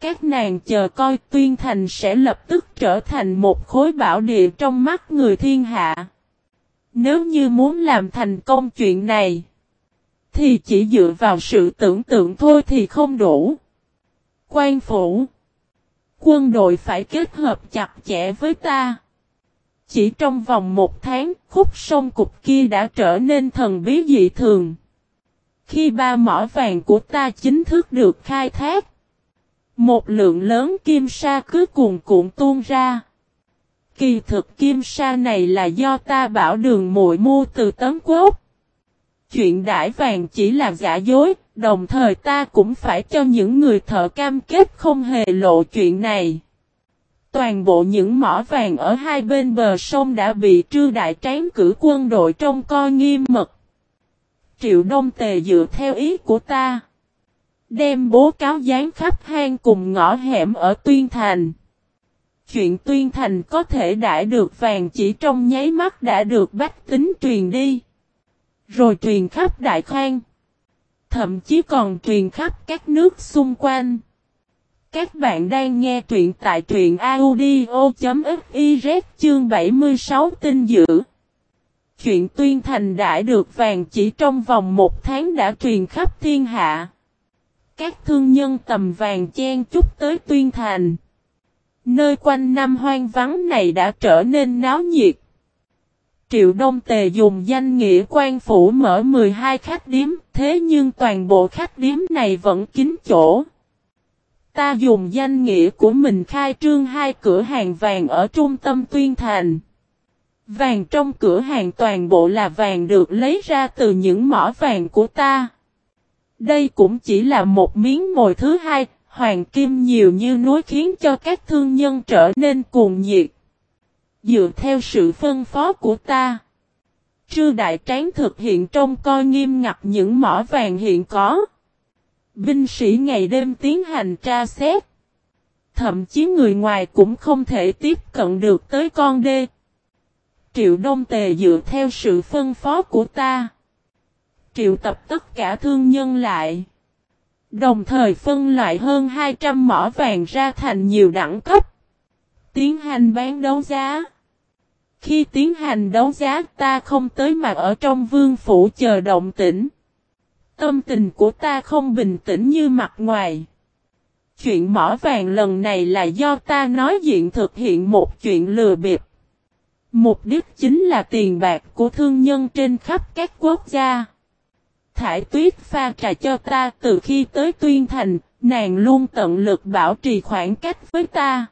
Các nàng chờ coi tuyên thành sẽ lập tức trở thành một khối bảo địa trong mắt người thiên hạ. Nếu như muốn làm thành công chuyện này, thì chỉ dựa vào sự tưởng tượng thôi thì không đủ. Quan phủ Quân đội phải kết hợp chặt chẽ với ta. Chỉ trong vòng một tháng, khúc sông cục kia đã trở nên thần bí dị thường. Khi ba mỏ vàng của ta chính thức được khai thác, một lượng lớn kim sa cứ cuồn cuộn tuôn ra. Kỳ thực kim sa này là do ta bảo đường muội mua từ tấn quốc. Chuyện đãi vàng chỉ là giả dối, đồng thời ta cũng phải cho những người thợ cam kết không hề lộ chuyện này. Toàn bộ những mỏ vàng ở hai bên bờ sông đã bị trư đại tráng cử quân đội trong coi nghiêm mật. Triệu Đông Tề dựa theo ý của ta. Đem bố cáo dán khắp hang cùng ngõ hẻm ở Tuyên Thành. Chuyện Tuyên Thành có thể đã được vàng chỉ trong nháy mắt đã được bách tính truyền đi. Rồi truyền khắp Đại Khang. Thậm chí còn truyền khắp các nước xung quanh. Các bạn đang nghe truyện tại truyện audio.fiz chương 76 tinh dữ. Chuyện tuyên thành đã được vàng chỉ trong vòng một tháng đã truyền khắp thiên hạ. Các thương nhân tầm vàng chen chúc tới tuyên thành. Nơi quanh năm hoang vắng này đã trở nên náo nhiệt. Triệu Đông Tề dùng danh nghĩa quan phủ mở 12 khách điếm, thế nhưng toàn bộ khách điếm này vẫn kín chỗ. Ta dùng danh nghĩa của mình khai trương hai cửa hàng vàng ở trung tâm tuyên thành. Vàng trong cửa hàng toàn bộ là vàng được lấy ra từ những mỏ vàng của ta. Đây cũng chỉ là một miếng mồi thứ hai, hoàng kim nhiều như núi khiến cho các thương nhân trở nên cuồng nhiệt. Dựa theo sự phân phó của ta, Trư Đại Tráng thực hiện trong coi nghiêm ngặt những mỏ vàng hiện có. Binh sĩ ngày đêm tiến hành tra xét. Thậm chí người ngoài cũng không thể tiếp cận được tới con đê. Triệu Đông Tề dựa theo sự phân phó của ta. Triệu tập tất cả thương nhân lại. Đồng thời phân loại hơn 200 mỏ vàng ra thành nhiều đẳng cấp. Tiến hành bán đấu giá. Khi tiến hành đấu giá, ta không tới mà ở trong vương phủ chờ động tĩnh. Tâm tình của ta không bình tĩnh như mặt ngoài. Chuyện mỏ vàng lần này là do ta nói diện thực hiện một chuyện lừa bịp. Mục đích chính là tiền bạc của thương nhân trên khắp các quốc gia. Thải tuyết pha trà cho ta từ khi tới tuyên thành, nàng luôn tận lực bảo trì khoảng cách với ta.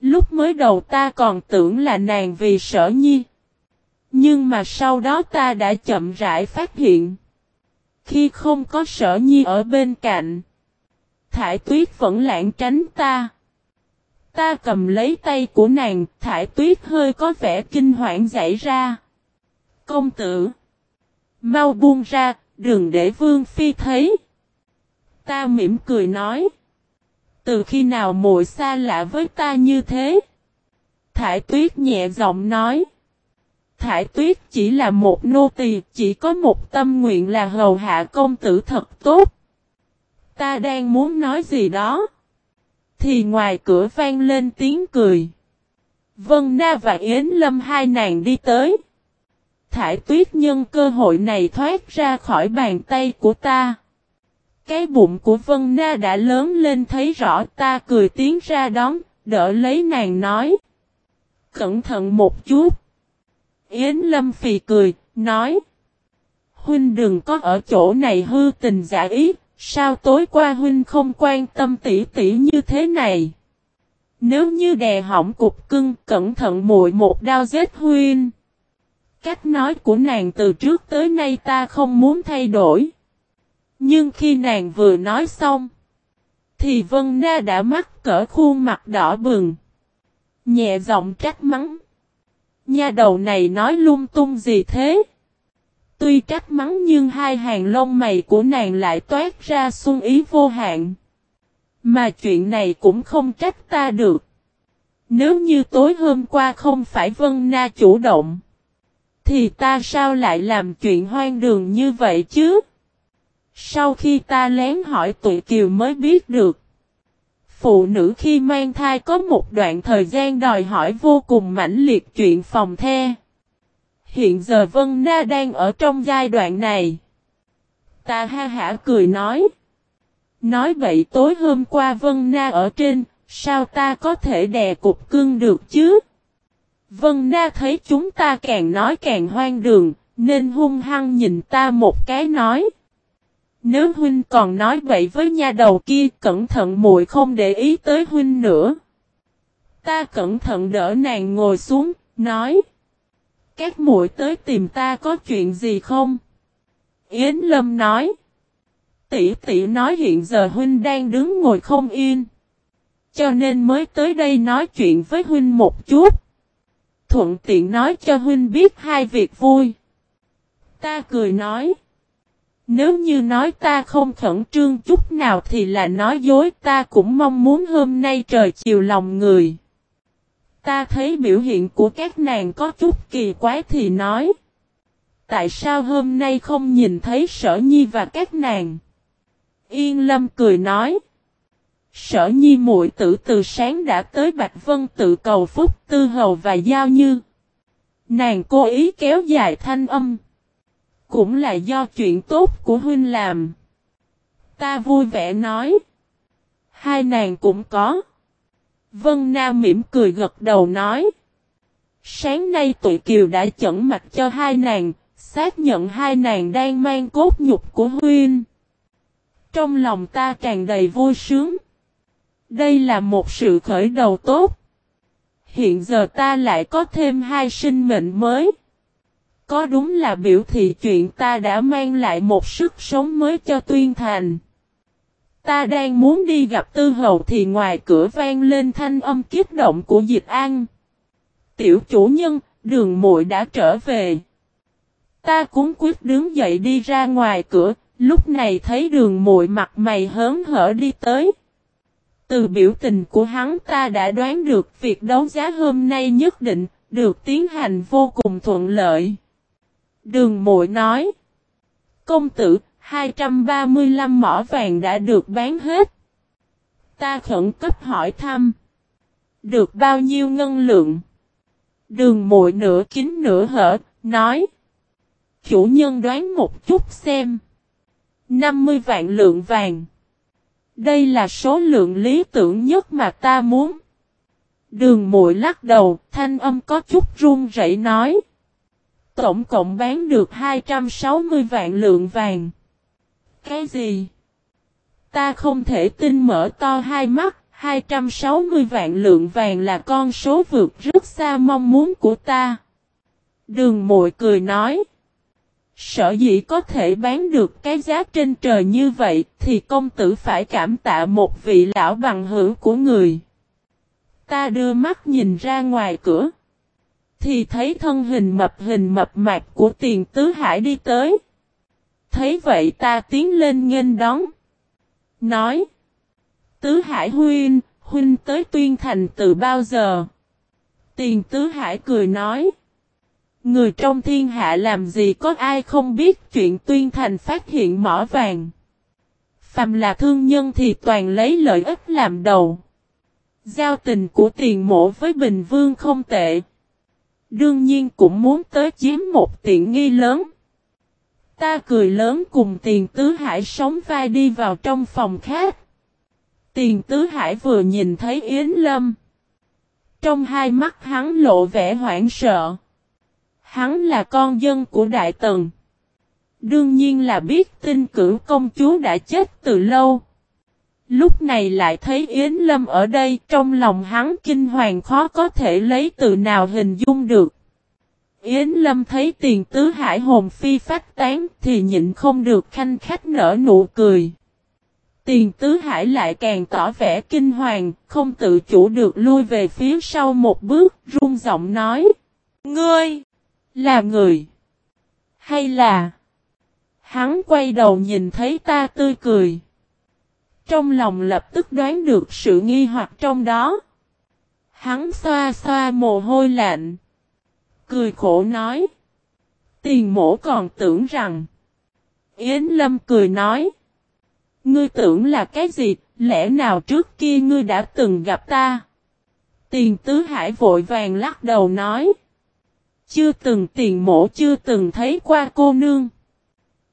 Lúc mới đầu ta còn tưởng là nàng vì sở nhi. Nhưng mà sau đó ta đã chậm rãi phát hiện. Khi không có sở nhi ở bên cạnh. Thải tuyết vẫn lãng tránh ta. Ta cầm lấy tay của nàng, thải tuyết hơi có vẻ kinh hoảng dậy ra. Công tử. Mau buông ra, đừng để vương phi thấy. Ta mỉm cười nói. Từ khi nào muội xa lạ với ta như thế? Thải tuyết nhẹ giọng nói. Thải tuyết chỉ là một nô tỳ, chỉ có một tâm nguyện là hầu hạ công tử thật tốt. Ta đang muốn nói gì đó. Thì ngoài cửa vang lên tiếng cười. Vân Na và Yến Lâm hai nàng đi tới. Thải tuyết nhân cơ hội này thoát ra khỏi bàn tay của ta. Cái bụng của Vân Na đã lớn lên thấy rõ ta cười tiếng ra đón, đỡ lấy nàng nói. Cẩn thận một chút. Yến Lâm phì cười, nói. Huynh đừng có ở chỗ này hư tình giả ý, sao tối qua Huynh không quan tâm tỉ tỉ như thế này. Nếu như đè hỏng cục cưng, cẩn thận muội một đao giết Huynh. Cách nói của nàng từ trước tới nay ta không muốn thay đổi. Nhưng khi nàng vừa nói xong, thì Vân Na đã mắc cỡ khuôn mặt đỏ bừng. Nhẹ giọng trách mắng. Nha đầu này nói lung tung gì thế? Tuy trách mắng nhưng hai hàng lông mày của nàng lại toát ra xuân ý vô hạn. Mà chuyện này cũng không trách ta được. Nếu như tối hôm qua không phải Vân Na chủ động. Thì ta sao lại làm chuyện hoang đường như vậy chứ? Sau khi ta lén hỏi tụi kiều mới biết được. Phụ nữ khi mang thai có một đoạn thời gian đòi hỏi vô cùng mãnh liệt chuyện phòng the. Hiện giờ Vân Na đang ở trong giai đoạn này. Ta ha hả cười nói. Nói vậy tối hôm qua Vân Na ở trên, sao ta có thể đè cục cưng được chứ? Vân Na thấy chúng ta càng nói càng hoang đường, nên hung hăng nhìn ta một cái nói. Nếu huynh còn nói vậy với nha đầu kia, cẩn thận muội không để ý tới huynh nữa. Ta cẩn thận đỡ nàng ngồi xuống, nói. Các muội tới tìm ta có chuyện gì không? Yến Lâm nói. Tỷ tỷ nói hiện giờ huynh đang đứng ngồi không yên. Cho nên mới tới đây nói chuyện với huynh một chút. Thuận tiện nói cho huynh biết hai việc vui. Ta cười nói. Nếu như nói ta không khẩn trương chút nào thì là nói dối, ta cũng mong muốn hôm nay trời chiều lòng người. Ta thấy biểu hiện của các nàng có chút kỳ quái thì nói. Tại sao hôm nay không nhìn thấy sở nhi và các nàng? Yên lâm cười nói. Sở nhi muội tử từ sáng đã tới Bạch Vân tự cầu phúc, tư hầu và giao như. Nàng cố ý kéo dài thanh âm. Cũng là do chuyện tốt của huynh làm. Ta vui vẻ nói. Hai nàng cũng có. Vân Nam mỉm cười gật đầu nói. Sáng nay tụi Kiều đã chẩn mặt cho hai nàng, xác nhận hai nàng đang mang cốt nhục của huynh. Trong lòng ta tràn đầy vui sướng. Đây là một sự khởi đầu tốt. Hiện giờ ta lại có thêm hai sinh mệnh mới. Có đúng là biểu thị chuyện ta đã mang lại một sức sống mới cho Tuyên Thành. Ta đang muốn đi gặp Tư Hầu thì ngoài cửa vang lên thanh âm kích động của Dịch An. Tiểu chủ nhân, đường muội đã trở về. Ta cũng quyết đứng dậy đi ra ngoài cửa, lúc này thấy đường muội mặt mày hớn hở đi tới. Từ biểu tình của hắn ta đã đoán được việc đấu giá hôm nay nhất định được tiến hành vô cùng thuận lợi. Đường mội nói. Công tử, 235 mỏ vàng đã được bán hết. Ta khẩn cấp hỏi thăm. Được bao nhiêu ngân lượng? Đường mội nửa kín nửa hở, nói. Chủ nhân đoán một chút xem. 50 vạn lượng vàng. Đây là số lượng lý tưởng nhất mà ta muốn. Đường muội lắc đầu, thanh âm có chút run rẩy nói. Tổng cộng bán được 260 vạn lượng vàng. Cái gì? Ta không thể tin mở to hai mắt, 260 vạn lượng vàng là con số vượt rất xa mong muốn của ta. Đường mội cười nói. Sở dĩ có thể bán được cái giá trên trời như vậy thì công tử phải cảm tạ một vị lão bằng hữu của người. Ta đưa mắt nhìn ra ngoài cửa. Thì thấy thân hình mập hình mập mạc của tiền tứ hải đi tới. Thấy vậy ta tiến lên nghênh đón. Nói. Tứ hải huynh, huynh tới tuyên thành từ bao giờ? Tiền tứ hải cười nói. Người trong thiên hạ làm gì có ai không biết chuyện tuyên thành phát hiện mỏ vàng. Phàm là thương nhân thì toàn lấy lợi ích làm đầu. Giao tình của tiền mộ với Bình Vương không tệ. Đương nhiên cũng muốn tới chiếm một tiện nghi lớn. Ta cười lớn cùng tiền tứ hải sống vai đi vào trong phòng khác. Tiền tứ hải vừa nhìn thấy Yến Lâm. Trong hai mắt hắn lộ vẻ hoảng sợ. Hắn là con dân của Đại Tần. Đương nhiên là biết tin cửu công chúa đã chết từ lâu. Lúc này lại thấy Yến Lâm ở đây trong lòng hắn kinh hoàng khó có thể lấy từ nào hình dung được. Yến Lâm thấy tiền tứ hải hồn phi phát tán thì nhịn không được khanh khách nở nụ cười. Tiền tứ hải lại càng tỏ vẻ kinh hoàng, không tự chủ được lui về phía sau một bước, run giọng nói. Ngươi! Là người! Hay là... Hắn quay đầu nhìn thấy ta tươi cười. Trong lòng lập tức đoán được sự nghi hoặc trong đó. Hắn xoa xoa mồ hôi lạnh. Cười khổ nói. Tiền mổ còn tưởng rằng. Yến Lâm cười nói. Ngươi tưởng là cái gì, lẽ nào trước kia ngươi đã từng gặp ta? Tiền tứ hải vội vàng lắc đầu nói. Chưa từng tiền mổ chưa từng thấy qua cô nương.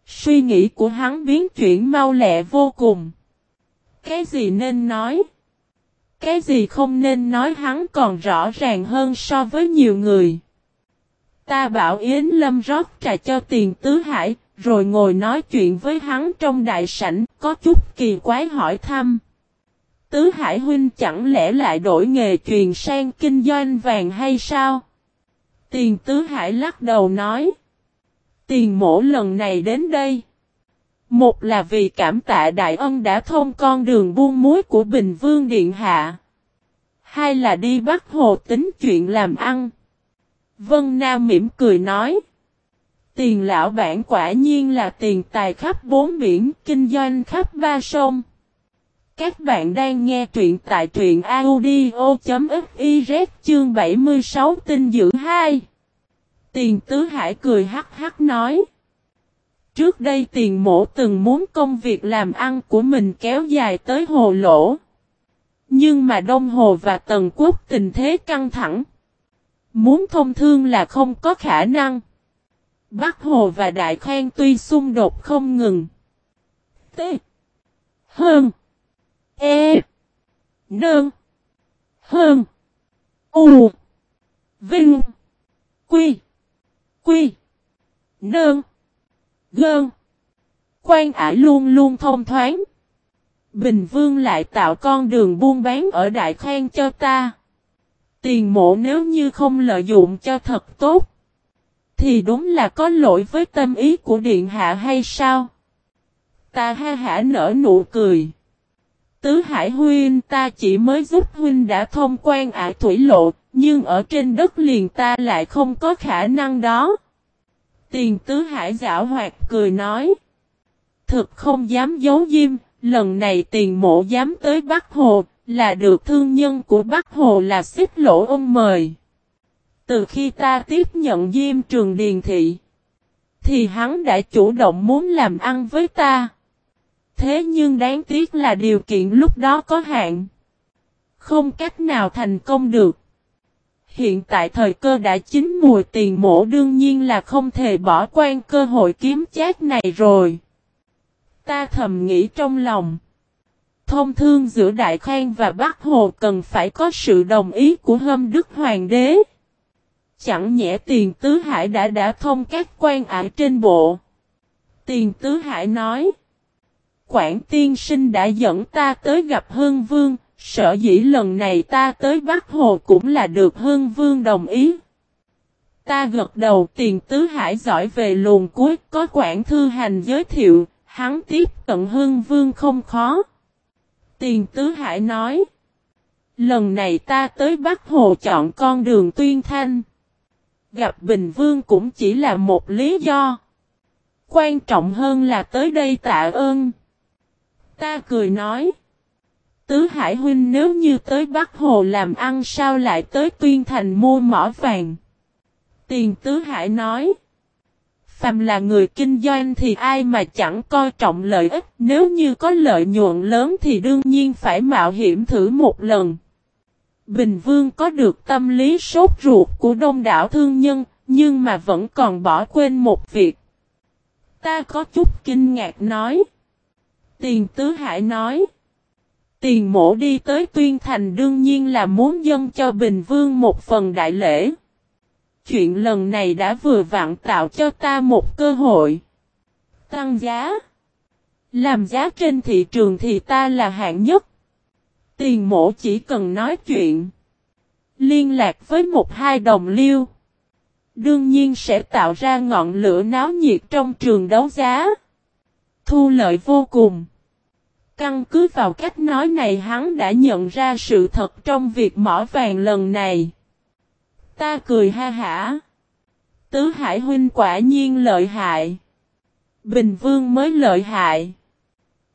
Suy nghĩ của hắn biến chuyển mau lẹ vô cùng. Cái gì nên nói? Cái gì không nên nói hắn còn rõ ràng hơn so với nhiều người. Ta bảo Yến Lâm rót trà cho tiền tứ hải, rồi ngồi nói chuyện với hắn trong đại sảnh, có chút kỳ quái hỏi thăm. Tứ Hải Huynh chẳng lẽ lại đổi nghề truyền sang kinh doanh vàng hay sao? Tiền Tứ Hải lắc đầu nói. Tiền mổ lần này đến đây. Một là vì cảm tạ đại ân đã thông con đường buôn muối của Bình Vương Điện Hạ. Hai là đi bắt hồ tính chuyện làm ăn. Vân Nam mỉm cười nói. Tiền lão bản quả nhiên là tiền tài khắp bốn biển, kinh doanh khắp ba sông. Các bạn đang nghe truyện tại truyện audio.fiz chương 76 tinh dữ 2. Tiền tứ hải cười hắc hắc nói. Trước đây tiền mổ từng muốn công việc làm ăn của mình kéo dài tới hồ lỗ. Nhưng mà Đông Hồ và Tần Quốc tình thế căng thẳng. Muốn thông thương là không có khả năng. Bắc Hồ và Đại Khang tuy xung đột không ngừng. T. Hơn. E. Nơn. Hơn. U. Vinh. Quy. Quy. Nơn. Gơn. Quan ải luôn luôn thông thoáng. Bình Vương lại tạo con đường buôn bán ở Đại Khang cho ta. Tiền mộ nếu như không lợi dụng cho thật tốt. Thì đúng là có lỗi với tâm ý của Điện Hạ hay sao? Ta ha hả nở nụ cười. Tứ Hải Huynh ta chỉ mới giúp Huynh đã thông quan ải thủy lộ, nhưng ở trên đất liền ta lại không có khả năng đó. Tiền Tứ Hải giả hoạt cười nói. Thực không dám giấu diêm, lần này tiền mộ dám tới Bắc Hồ, là được thương nhân của Bắc Hồ là xích lỗ ông mời. Từ khi ta tiếp nhận Diêm Trường Điền Thị, thì hắn đã chủ động muốn làm ăn với ta. Thế nhưng đáng tiếc là điều kiện lúc đó có hạn. Không cách nào thành công được. Hiện tại thời cơ đã chín mùi tiền mổ đương nhiên là không thể bỏ quan cơ hội kiếm chát này rồi. Ta thầm nghĩ trong lòng. Thông thương giữa Đại Khang và Bắc Hồ cần phải có sự đồng ý của hâm đức hoàng đế. Chẳng nhẽ tiền tứ hải đã đã thông các quan ải trên bộ. Tiền tứ hải nói. Quảng tiên sinh đã dẫn ta tới gặp Hương Vương, sợ dĩ lần này ta tới Bắc Hồ cũng là được Hương Vương đồng ý. Ta gật đầu tiền tứ hải giỏi về luồn cuối, có quản thư hành giới thiệu, hắn tiếp cận Hương Vương không khó. Tiền tứ hải nói. Lần này ta tới Bắc Hồ chọn con đường tuyên thanh. Gặp Bình Vương cũng chỉ là một lý do. Quan trọng hơn là tới đây tạ ơn. Ta cười nói. Tứ Hải Huynh nếu như tới Bắc Hồ làm ăn sao lại tới Tuyên Thành mua mỏ vàng. Tiền Tứ Hải nói. Phàm là người kinh doanh thì ai mà chẳng coi trọng lợi ích, nếu như có lợi nhuận lớn thì đương nhiên phải mạo hiểm thử một lần. Bình Vương có được tâm lý sốt ruột của đông đảo thương nhân, nhưng mà vẫn còn bỏ quên một việc. Ta có chút kinh ngạc nói. Tiền Tứ Hải nói. Tiền mổ đi tới Tuyên Thành đương nhiên là muốn dâng cho Bình Vương một phần đại lễ. Chuyện lần này đã vừa vặn tạo cho ta một cơ hội. Tăng giá. Làm giá trên thị trường thì ta là hạng nhất. Tiền mổ chỉ cần nói chuyện. Liên lạc với một hai đồng liêu. Đương nhiên sẽ tạo ra ngọn lửa náo nhiệt trong trường đấu giá. Thu lợi vô cùng. Căn cứ vào cách nói này hắn đã nhận ra sự thật trong việc mỏ vàng lần này. Ta cười ha hả. Tứ Hải huynh quả nhiên lợi hại. Bình Vương mới lợi hại.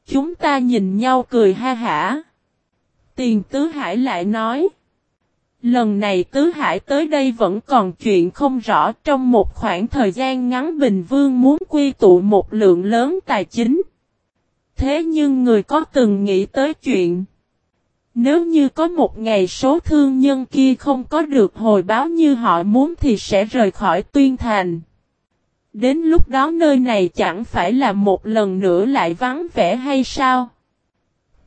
Chúng ta nhìn nhau cười ha hả. Tiền Tứ Hải lại nói. Lần này Tứ Hải tới đây vẫn còn chuyện không rõ trong một khoảng thời gian ngắn Bình Vương muốn quy tụ một lượng lớn tài chính. Thế nhưng người có từng nghĩ tới chuyện. Nếu như có một ngày số thương nhân kia không có được hồi báo như họ muốn thì sẽ rời khỏi tuyên thành. Đến lúc đó nơi này chẳng phải là một lần nữa lại vắng vẻ hay sao?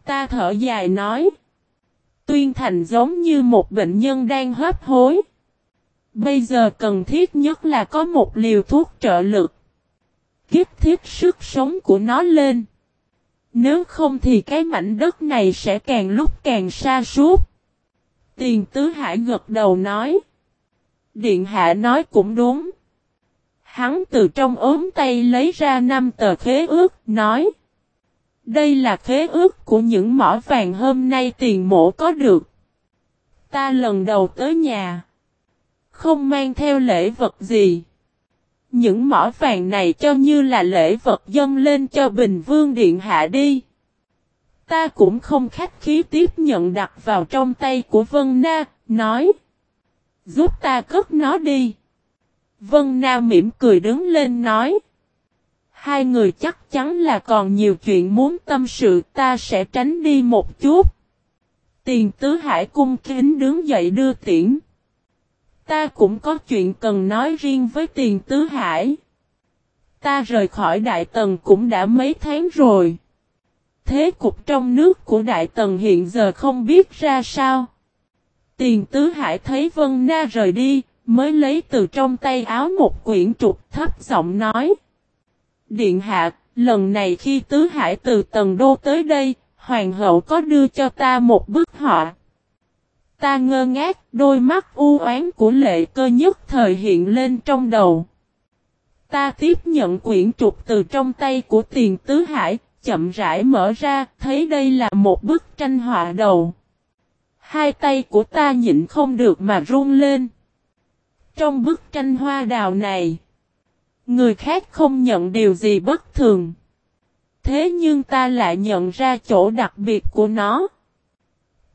Ta thở dài nói. Tuyên thành giống như một bệnh nhân đang hấp hối. Bây giờ cần thiết nhất là có một liều thuốc trợ lực. Kiếp thiết sức sống của nó lên. Nếu không thì cái mảnh đất này sẽ càng lúc càng xa suốt. Tiền tứ hải gật đầu nói. Điện hạ nói cũng đúng. Hắn từ trong ốm tay lấy ra năm tờ khế ước, nói. Đây là khế ước của những mỏ vàng hôm nay tiền mổ có được. Ta lần đầu tới nhà. Không mang theo lễ vật gì. Những mỏ vàng này cho như là lễ vật dâng lên cho Bình Vương Điện Hạ đi. Ta cũng không khách khí tiếp nhận đặt vào trong tay của Vân Na, nói. Giúp ta cất nó đi. Vân Na mỉm cười đứng lên nói. Hai người chắc chắn là còn nhiều chuyện muốn tâm sự ta sẽ tránh đi một chút. Tiền tứ hải cung kính đứng dậy đưa tiễn. Ta cũng có chuyện cần nói riêng với tiền tứ hải. Ta rời khỏi Đại Tần cũng đã mấy tháng rồi. Thế cục trong nước của Đại Tần hiện giờ không biết ra sao. Tiền tứ hải thấy Vân Na rời đi, mới lấy từ trong tay áo một quyển trục thấp giọng nói. Điện hạ, lần này khi tứ hải từ Tần Đô tới đây, Hoàng hậu có đưa cho ta một bức họa. Ta ngơ ngác, đôi mắt u oán của lệ cơ nhất thời hiện lên trong đầu. Ta tiếp nhận quyển trục từ trong tay của tiền tứ hải, chậm rãi mở ra, thấy đây là một bức tranh họa đầu. Hai tay của ta nhịn không được mà run lên. Trong bức tranh hoa đào này, người khác không nhận điều gì bất thường. Thế nhưng ta lại nhận ra chỗ đặc biệt của nó.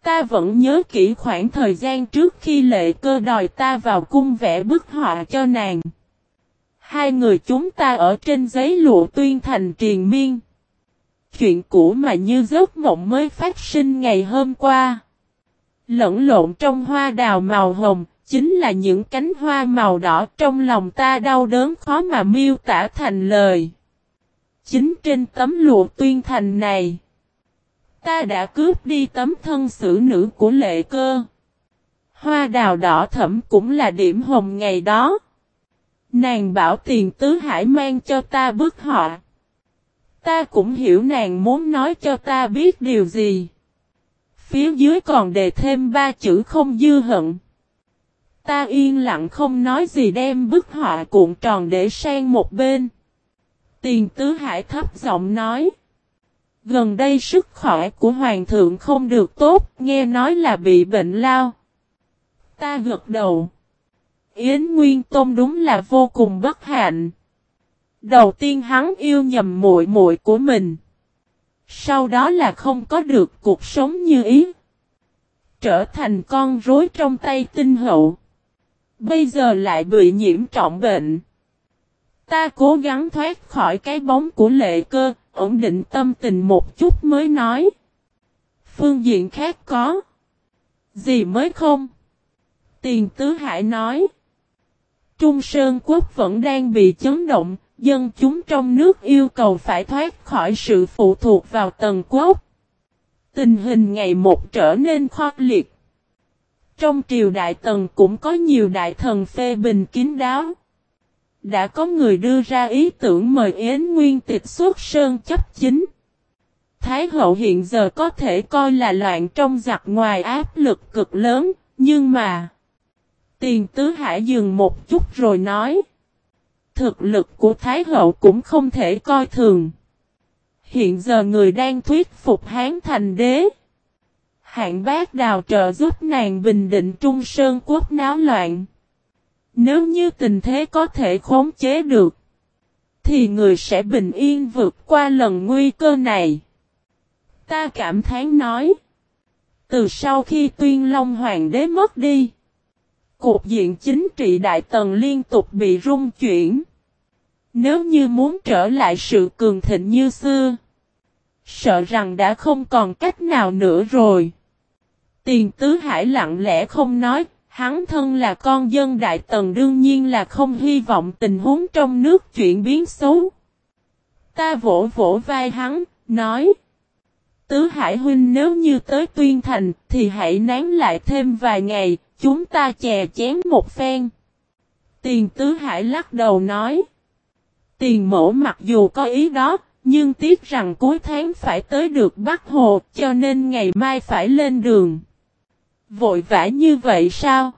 Ta vẫn nhớ kỹ khoảng thời gian trước khi lệ cơ đòi ta vào cung vẽ bức họa cho nàng. Hai người chúng ta ở trên giấy lụa tuyên thành triền miên. Chuyện cũ mà như giấc mộng mới phát sinh ngày hôm qua. Lẫn lộn trong hoa đào màu hồng, chính là những cánh hoa màu đỏ trong lòng ta đau đớn khó mà miêu tả thành lời. Chính trên tấm lụa tuyên thành này, ta đã cướp đi tấm thân xử nữ của lệ cơ. Hoa đào đỏ thẫm cũng là điểm hồng ngày đó. Nàng bảo tiền tứ hải mang cho ta bức họa. Ta cũng hiểu nàng muốn nói cho ta biết điều gì. Phía dưới còn đề thêm ba chữ không dư hận. Ta yên lặng không nói gì đem bức họa cuộn tròn để sang một bên. Tiền tứ hải thấp giọng nói. Gần đây sức khỏe của hoàng thượng không được tốt, nghe nói là bị bệnh lao. Ta gật đầu. Yến Nguyên Tôn đúng là vô cùng bất hạnh. Đầu tiên hắn yêu nhầm muội muội của mình. Sau đó là không có được cuộc sống như ý. Trở thành con rối trong tay tinh hậu. Bây giờ lại bị nhiễm trọng bệnh. Ta cố gắng thoát khỏi cái bóng của lệ cơ, ổn định tâm tình một chút mới nói. Phương diện khác có. Gì mới không? Tiền Tứ Hải nói. Trung Sơn Quốc vẫn đang bị chấn động, dân chúng trong nước yêu cầu phải thoát khỏi sự phụ thuộc vào tầng quốc. Tình hình ngày một trở nên khó liệt. Trong triều đại tần cũng có nhiều đại thần phê bình kín đáo. Đã có người đưa ra ý tưởng mời Yến Nguyên tịch xuất sơn chấp chính. Thái hậu hiện giờ có thể coi là loạn trong giặc ngoài áp lực cực lớn, nhưng mà... Tiền tứ hải dừng một chút rồi nói. Thực lực của Thái hậu cũng không thể coi thường. Hiện giờ người đang thuyết phục Hán thành đế. Hạng bác đào trợ giúp nàng bình định Trung Sơn quốc náo loạn. Nếu như tình thế có thể khống chế được, thì người sẽ bình yên vượt qua lần nguy cơ này. Ta cảm thán nói. Từ sau khi tuyên long hoàng đế mất đi, cục diện chính trị đại tần liên tục bị rung chuyển. Nếu như muốn trở lại sự cường thịnh như xưa, sợ rằng đã không còn cách nào nữa rồi. Tiền tứ hải lặng lẽ không nói, hắn thân là con dân đại tần đương nhiên là không hy vọng tình huống trong nước chuyển biến xấu. Ta vỗ vỗ vai hắn, nói. Tứ Hải Huynh nếu như tới Tuyên Thành thì hãy nán lại thêm vài ngày, chúng ta chè chén một phen. Tiền Tứ Hải lắc đầu nói. Tiền mổ mặc dù có ý đó, nhưng tiếc rằng cuối tháng phải tới được Bắc Hồ cho nên ngày mai phải lên đường. Vội vã như vậy sao?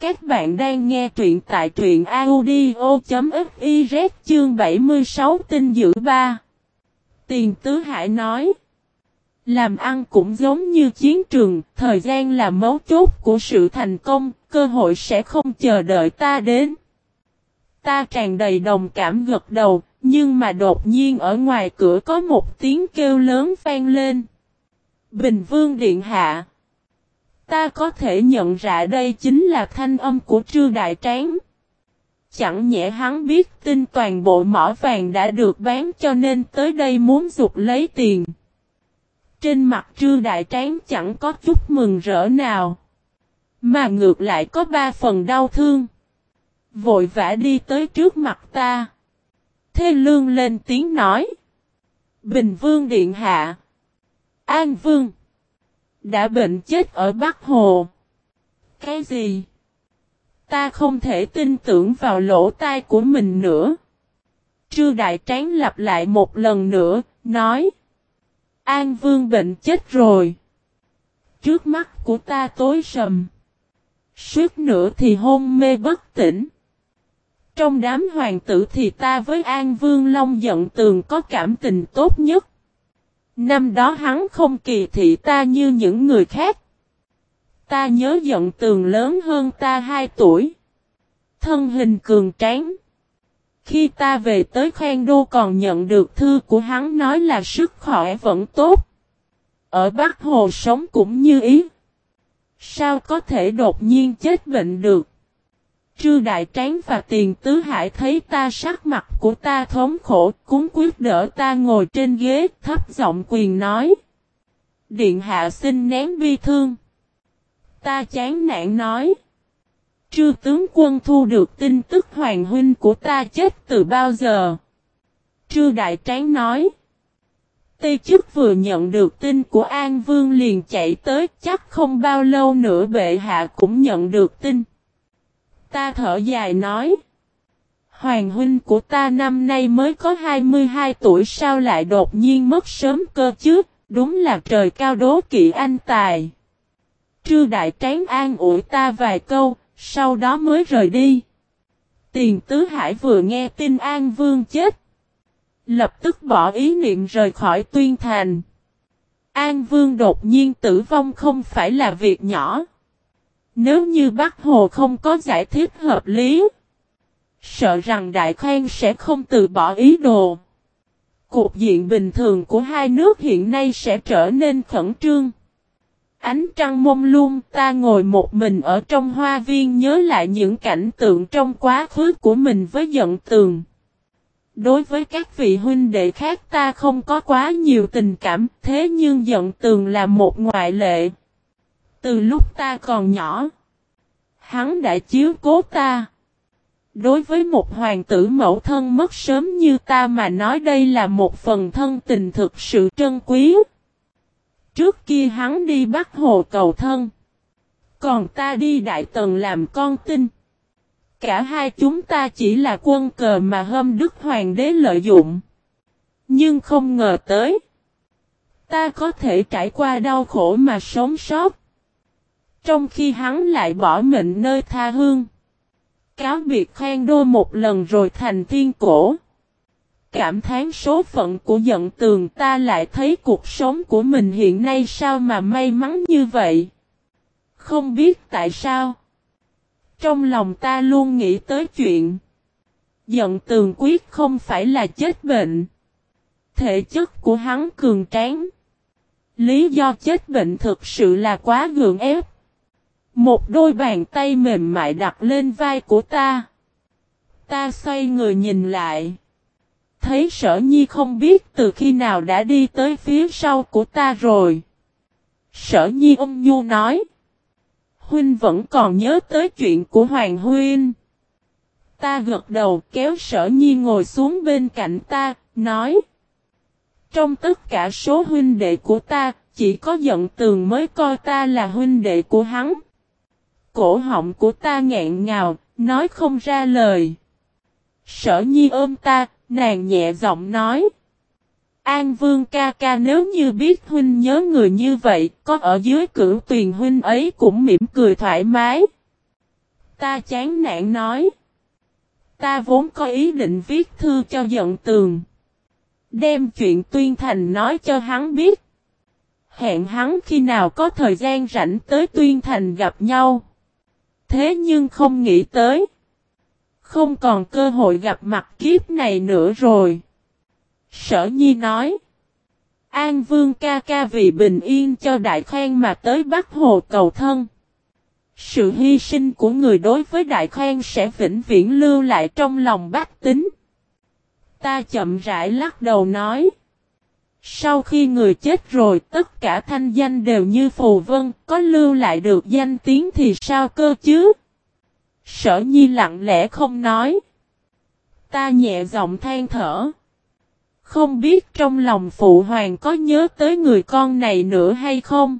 Các bạn đang nghe truyện tại truyện audio.fiz chương 76 tinh dữ 3. Tiền Tứ Hải nói. Làm ăn cũng giống như chiến trường, thời gian là mấu chốt của sự thành công, cơ hội sẽ không chờ đợi ta đến. Ta tràn đầy đồng cảm gật đầu, nhưng mà đột nhiên ở ngoài cửa có một tiếng kêu lớn vang lên. Bình Vương Điện Hạ Ta có thể nhận ra đây chính là thanh âm của Trư Đại Tráng. Chẳng nhẽ hắn biết tin toàn bộ mỏ vàng đã được bán cho nên tới đây muốn dục lấy tiền. Trên mặt Trư Đại Tráng chẳng có chút mừng rỡ nào. Mà ngược lại có ba phần đau thương. Vội vã đi tới trước mặt ta. Thê lương lên tiếng nói. Bình Vương Điện Hạ. An Vương. Đã bệnh chết ở Bắc Hồ. Cái gì? Ta không thể tin tưởng vào lỗ tai của mình nữa. Trư Đại Tráng lặp lại một lần nữa, nói. An Vương bệnh chết rồi. Trước mắt của ta tối sầm. Suốt nữa thì hôn mê bất tỉnh. Trong đám hoàng tử thì ta với An Vương Long giận tường có cảm tình tốt nhất. Năm đó hắn không kỳ thị ta như những người khác. Ta nhớ giận tường lớn hơn ta 2 tuổi. Thân hình cường tráng. Khi ta về tới khoan đô còn nhận được thư của hắn nói là sức khỏe vẫn tốt. Ở Bắc Hồ sống cũng như ý. Sao có thể đột nhiên chết bệnh được? Trư Đại Tráng và Tiền Tứ Hải thấy ta sắc mặt của ta thống khổ, cúng quyết đỡ ta ngồi trên ghế, thấp giọng quyền nói. Điện hạ xin nén bi thương. Ta chán nản nói. Trư tướng quân thu được tin tức hoàng huynh của ta chết từ bao giờ? Trư Đại Tráng nói. Tây chức vừa nhận được tin của An Vương liền chạy tới chắc không bao lâu nữa bệ hạ cũng nhận được tin. Ta thở dài nói. Hoàng huynh của ta năm nay mới có 22 tuổi sao lại đột nhiên mất sớm cơ chứ, đúng là trời cao đố kỵ anh tài. Trư đại tráng an ủi ta vài câu, sau đó mới rời đi. Tiền tứ hải vừa nghe tin An Vương chết. Lập tức bỏ ý niệm rời khỏi tuyên thành. An Vương đột nhiên tử vong không phải là việc nhỏ. Nếu như Bắc Hồ không có giải thích hợp lý, sợ rằng Đại Khang sẽ không từ bỏ ý đồ. Cuộc diện bình thường của hai nước hiện nay sẽ trở nên khẩn trương. Ánh trăng mông lung ta ngồi một mình ở trong hoa viên nhớ lại những cảnh tượng trong quá khứ của mình với giận tường. Đối với các vị huynh đệ khác ta không có quá nhiều tình cảm, thế nhưng giận tường là một ngoại lệ. Từ lúc ta còn nhỏ, hắn đã chiếu cố ta. Đối với một hoàng tử mẫu thân mất sớm như ta mà nói đây là một phần thân tình thực sự trân quý. Trước kia hắn đi bắt hồ cầu thân. Còn ta đi đại tần làm con tin. Cả hai chúng ta chỉ là quân cờ mà hâm đức hoàng đế lợi dụng. Nhưng không ngờ tới. Ta có thể trải qua đau khổ mà sống sót. Trong khi hắn lại bỏ mệnh nơi tha hương. Cáo biệt khen đôi một lần rồi thành thiên cổ. Cảm thán số phận của giận tường ta lại thấy cuộc sống của mình hiện nay sao mà may mắn như vậy. Không biết tại sao. Trong lòng ta luôn nghĩ tới chuyện. Giận tường quyết không phải là chết bệnh. Thể chất của hắn cường tráng. Lý do chết bệnh thực sự là quá gượng ép. Một đôi bàn tay mềm mại đặt lên vai của ta. Ta xoay người nhìn lại. Thấy sở nhi không biết từ khi nào đã đi tới phía sau của ta rồi. Sở nhi ôm Nhu nói. Huynh vẫn còn nhớ tới chuyện của Hoàng Huynh. Ta gật đầu kéo sở nhi ngồi xuống bên cạnh ta, nói. Trong tất cả số huynh đệ của ta, chỉ có giận tường mới coi ta là huynh đệ của hắn. Cổ họng của ta ngẹn ngào, nói không ra lời. Sở nhi ôm ta, nàng nhẹ giọng nói. An vương ca ca nếu như biết huynh nhớ người như vậy, có ở dưới cửu tuyền huynh ấy cũng mỉm cười thoải mái. Ta chán nản nói. Ta vốn có ý định viết thư cho giận tường. Đem chuyện tuyên thành nói cho hắn biết. Hẹn hắn khi nào có thời gian rảnh tới tuyên thành gặp nhau. Thế nhưng không nghĩ tới. Không còn cơ hội gặp mặt kiếp này nữa rồi. Sở Nhi nói. An Vương ca ca vì bình yên cho Đại khoan mà tới Bắc Hồ cầu thân. Sự hy sinh của người đối với Đại khoan sẽ vĩnh viễn lưu lại trong lòng bác tính. Ta chậm rãi lắc đầu nói. Sau khi người chết rồi tất cả thanh danh đều như phù vân, có lưu lại được danh tiếng thì sao cơ chứ? Sở nhi lặng lẽ không nói. Ta nhẹ giọng than thở. Không biết trong lòng phụ hoàng có nhớ tới người con này nữa hay không?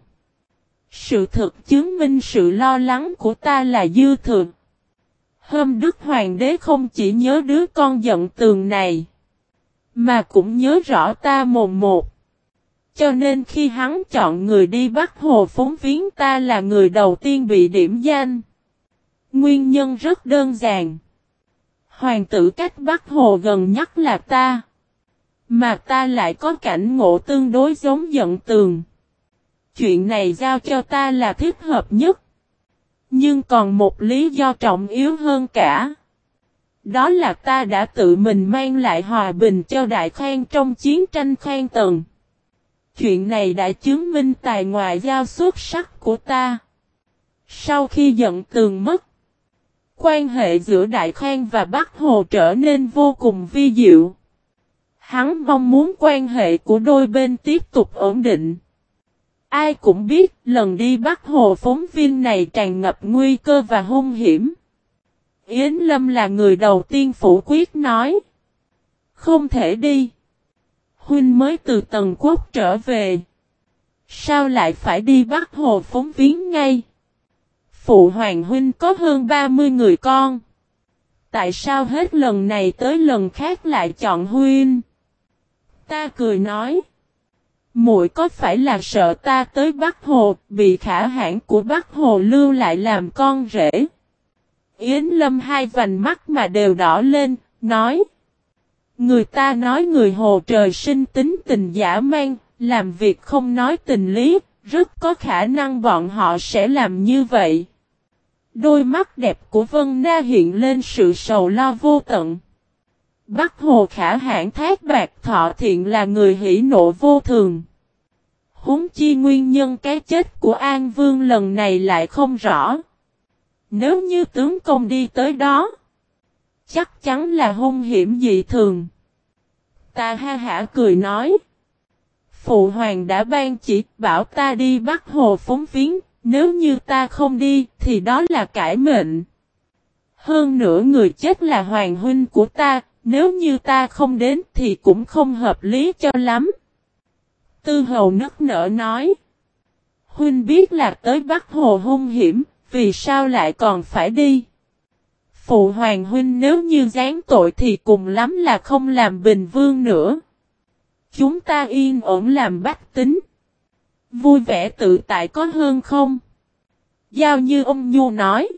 Sự thực chứng minh sự lo lắng của ta là dư thừa. Hôm Đức Hoàng đế không chỉ nhớ đứa con giận tường này, mà cũng nhớ rõ ta mồm một. Cho nên khi hắn chọn người đi bắt hồ phóng viếng ta là người đầu tiên bị điểm danh. Nguyên nhân rất đơn giản. Hoàng tử cách bắt Hồ gần nhất là ta. Mà ta lại có cảnh ngộ tương đối giống giận tường. Chuyện này giao cho ta là thích hợp nhất. Nhưng còn một lý do trọng yếu hơn cả. Đó là ta đã tự mình mang lại hòa bình cho Đại Khang trong chiến tranh Khang Tần. Chuyện này đã chứng minh tài ngoại giao xuất sắc của ta. Sau khi giận tường mất, Quan hệ giữa Đại Khang và Bắc Hồ trở nên vô cùng vi diệu. Hắn mong muốn quan hệ của đôi bên tiếp tục ổn định. Ai cũng biết lần đi Bắc Hồ phóng viên này tràn ngập nguy cơ và hung hiểm. Yến Lâm là người đầu tiên phủ quyết nói. Không thể đi. Huynh mới từ Tần Quốc trở về. Sao lại phải đi Bắc Hồ phóng viếng ngay? Phụ Hoàng Huynh có hơn 30 người con. Tại sao hết lần này tới lần khác lại chọn Huynh? Ta cười nói. muội có phải là sợ ta tới Bắc Hồ, bị khả hãn của Bắc Hồ lưu lại làm con rể? Yến Lâm hai vành mắt mà đều đỏ lên, nói. Người ta nói người Hồ trời sinh tính tình giả mang, làm việc không nói tình lý, rất có khả năng bọn họ sẽ làm như vậy. Đôi mắt đẹp của Vân Na hiện lên sự sầu lo vô tận. Bắc Hồ Khả hãn thác bạc thọ thiện là người hỷ nộ vô thường. Húng chi nguyên nhân cái chết của An Vương lần này lại không rõ. Nếu như tướng công đi tới đó, chắc chắn là hung hiểm dị thường. Ta ha hả cười nói. Phụ hoàng đã ban chỉ bảo ta đi bắt hồ phóng viếng, Nếu như ta không đi thì đó là cải mệnh. Hơn nữa người chết là hoàng huynh của ta, nếu như ta không đến thì cũng không hợp lý cho lắm. Tư hầu nức nở nói. Huynh biết là tới Bắc Hồ hung hiểm, vì sao lại còn phải đi? Phụ hoàng huynh nếu như gián tội thì cùng lắm là không làm bình vương nữa. Chúng ta yên ổn làm bách tính. Vui vẻ tự tại có hơn không? Giao như ông Nhu nói.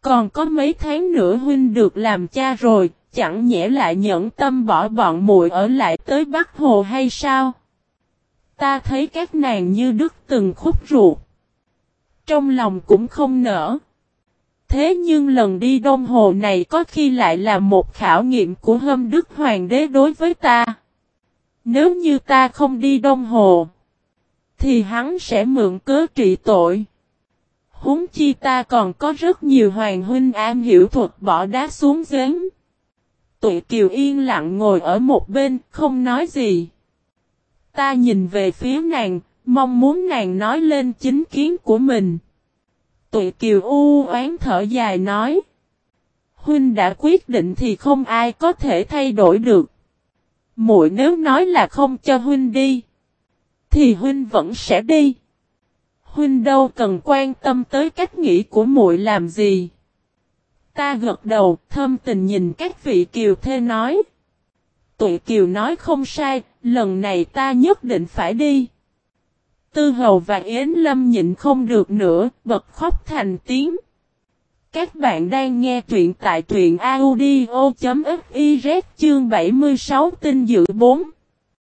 Còn có mấy tháng nữa huynh được làm cha rồi, chẳng nhẽ lại nhẫn tâm bỏ bọn muội ở lại tới Bắc Hồ hay sao? Ta thấy các nàng như đứt từng khúc ruột. Trong lòng cũng không nở. Thế nhưng lần đi Đông Hồ này có khi lại là một khảo nghiệm của hâm đức hoàng đế đối với ta. Nếu như ta không đi Đông Hồ, thì hắn sẽ mượn cớ trị tội. Húng chi ta còn có rất nhiều hoàng huynh am hiểu thuật bỏ đá xuống giếng. Tụi Kiều yên lặng ngồi ở một bên, không nói gì. Ta nhìn về phía nàng, mong muốn nàng nói lên chính kiến của mình. Tụi Kiều u oán thở dài nói. Huynh đã quyết định thì không ai có thể thay đổi được. Muội nếu nói là không cho Huynh đi, thì Huynh vẫn sẽ đi. Huynh đâu cần quan tâm tới cách nghĩ của muội làm gì. Ta gật đầu, thâm tình nhìn các vị kiều thê nói. Tụi kiều nói không sai, lần này ta nhất định phải đi. Tư hầu và Yến Lâm nhịn không được nữa, bật khóc thành tiếng. Các bạn đang nghe truyện tại truyện audio.fiz chương 76 tinh dự 4.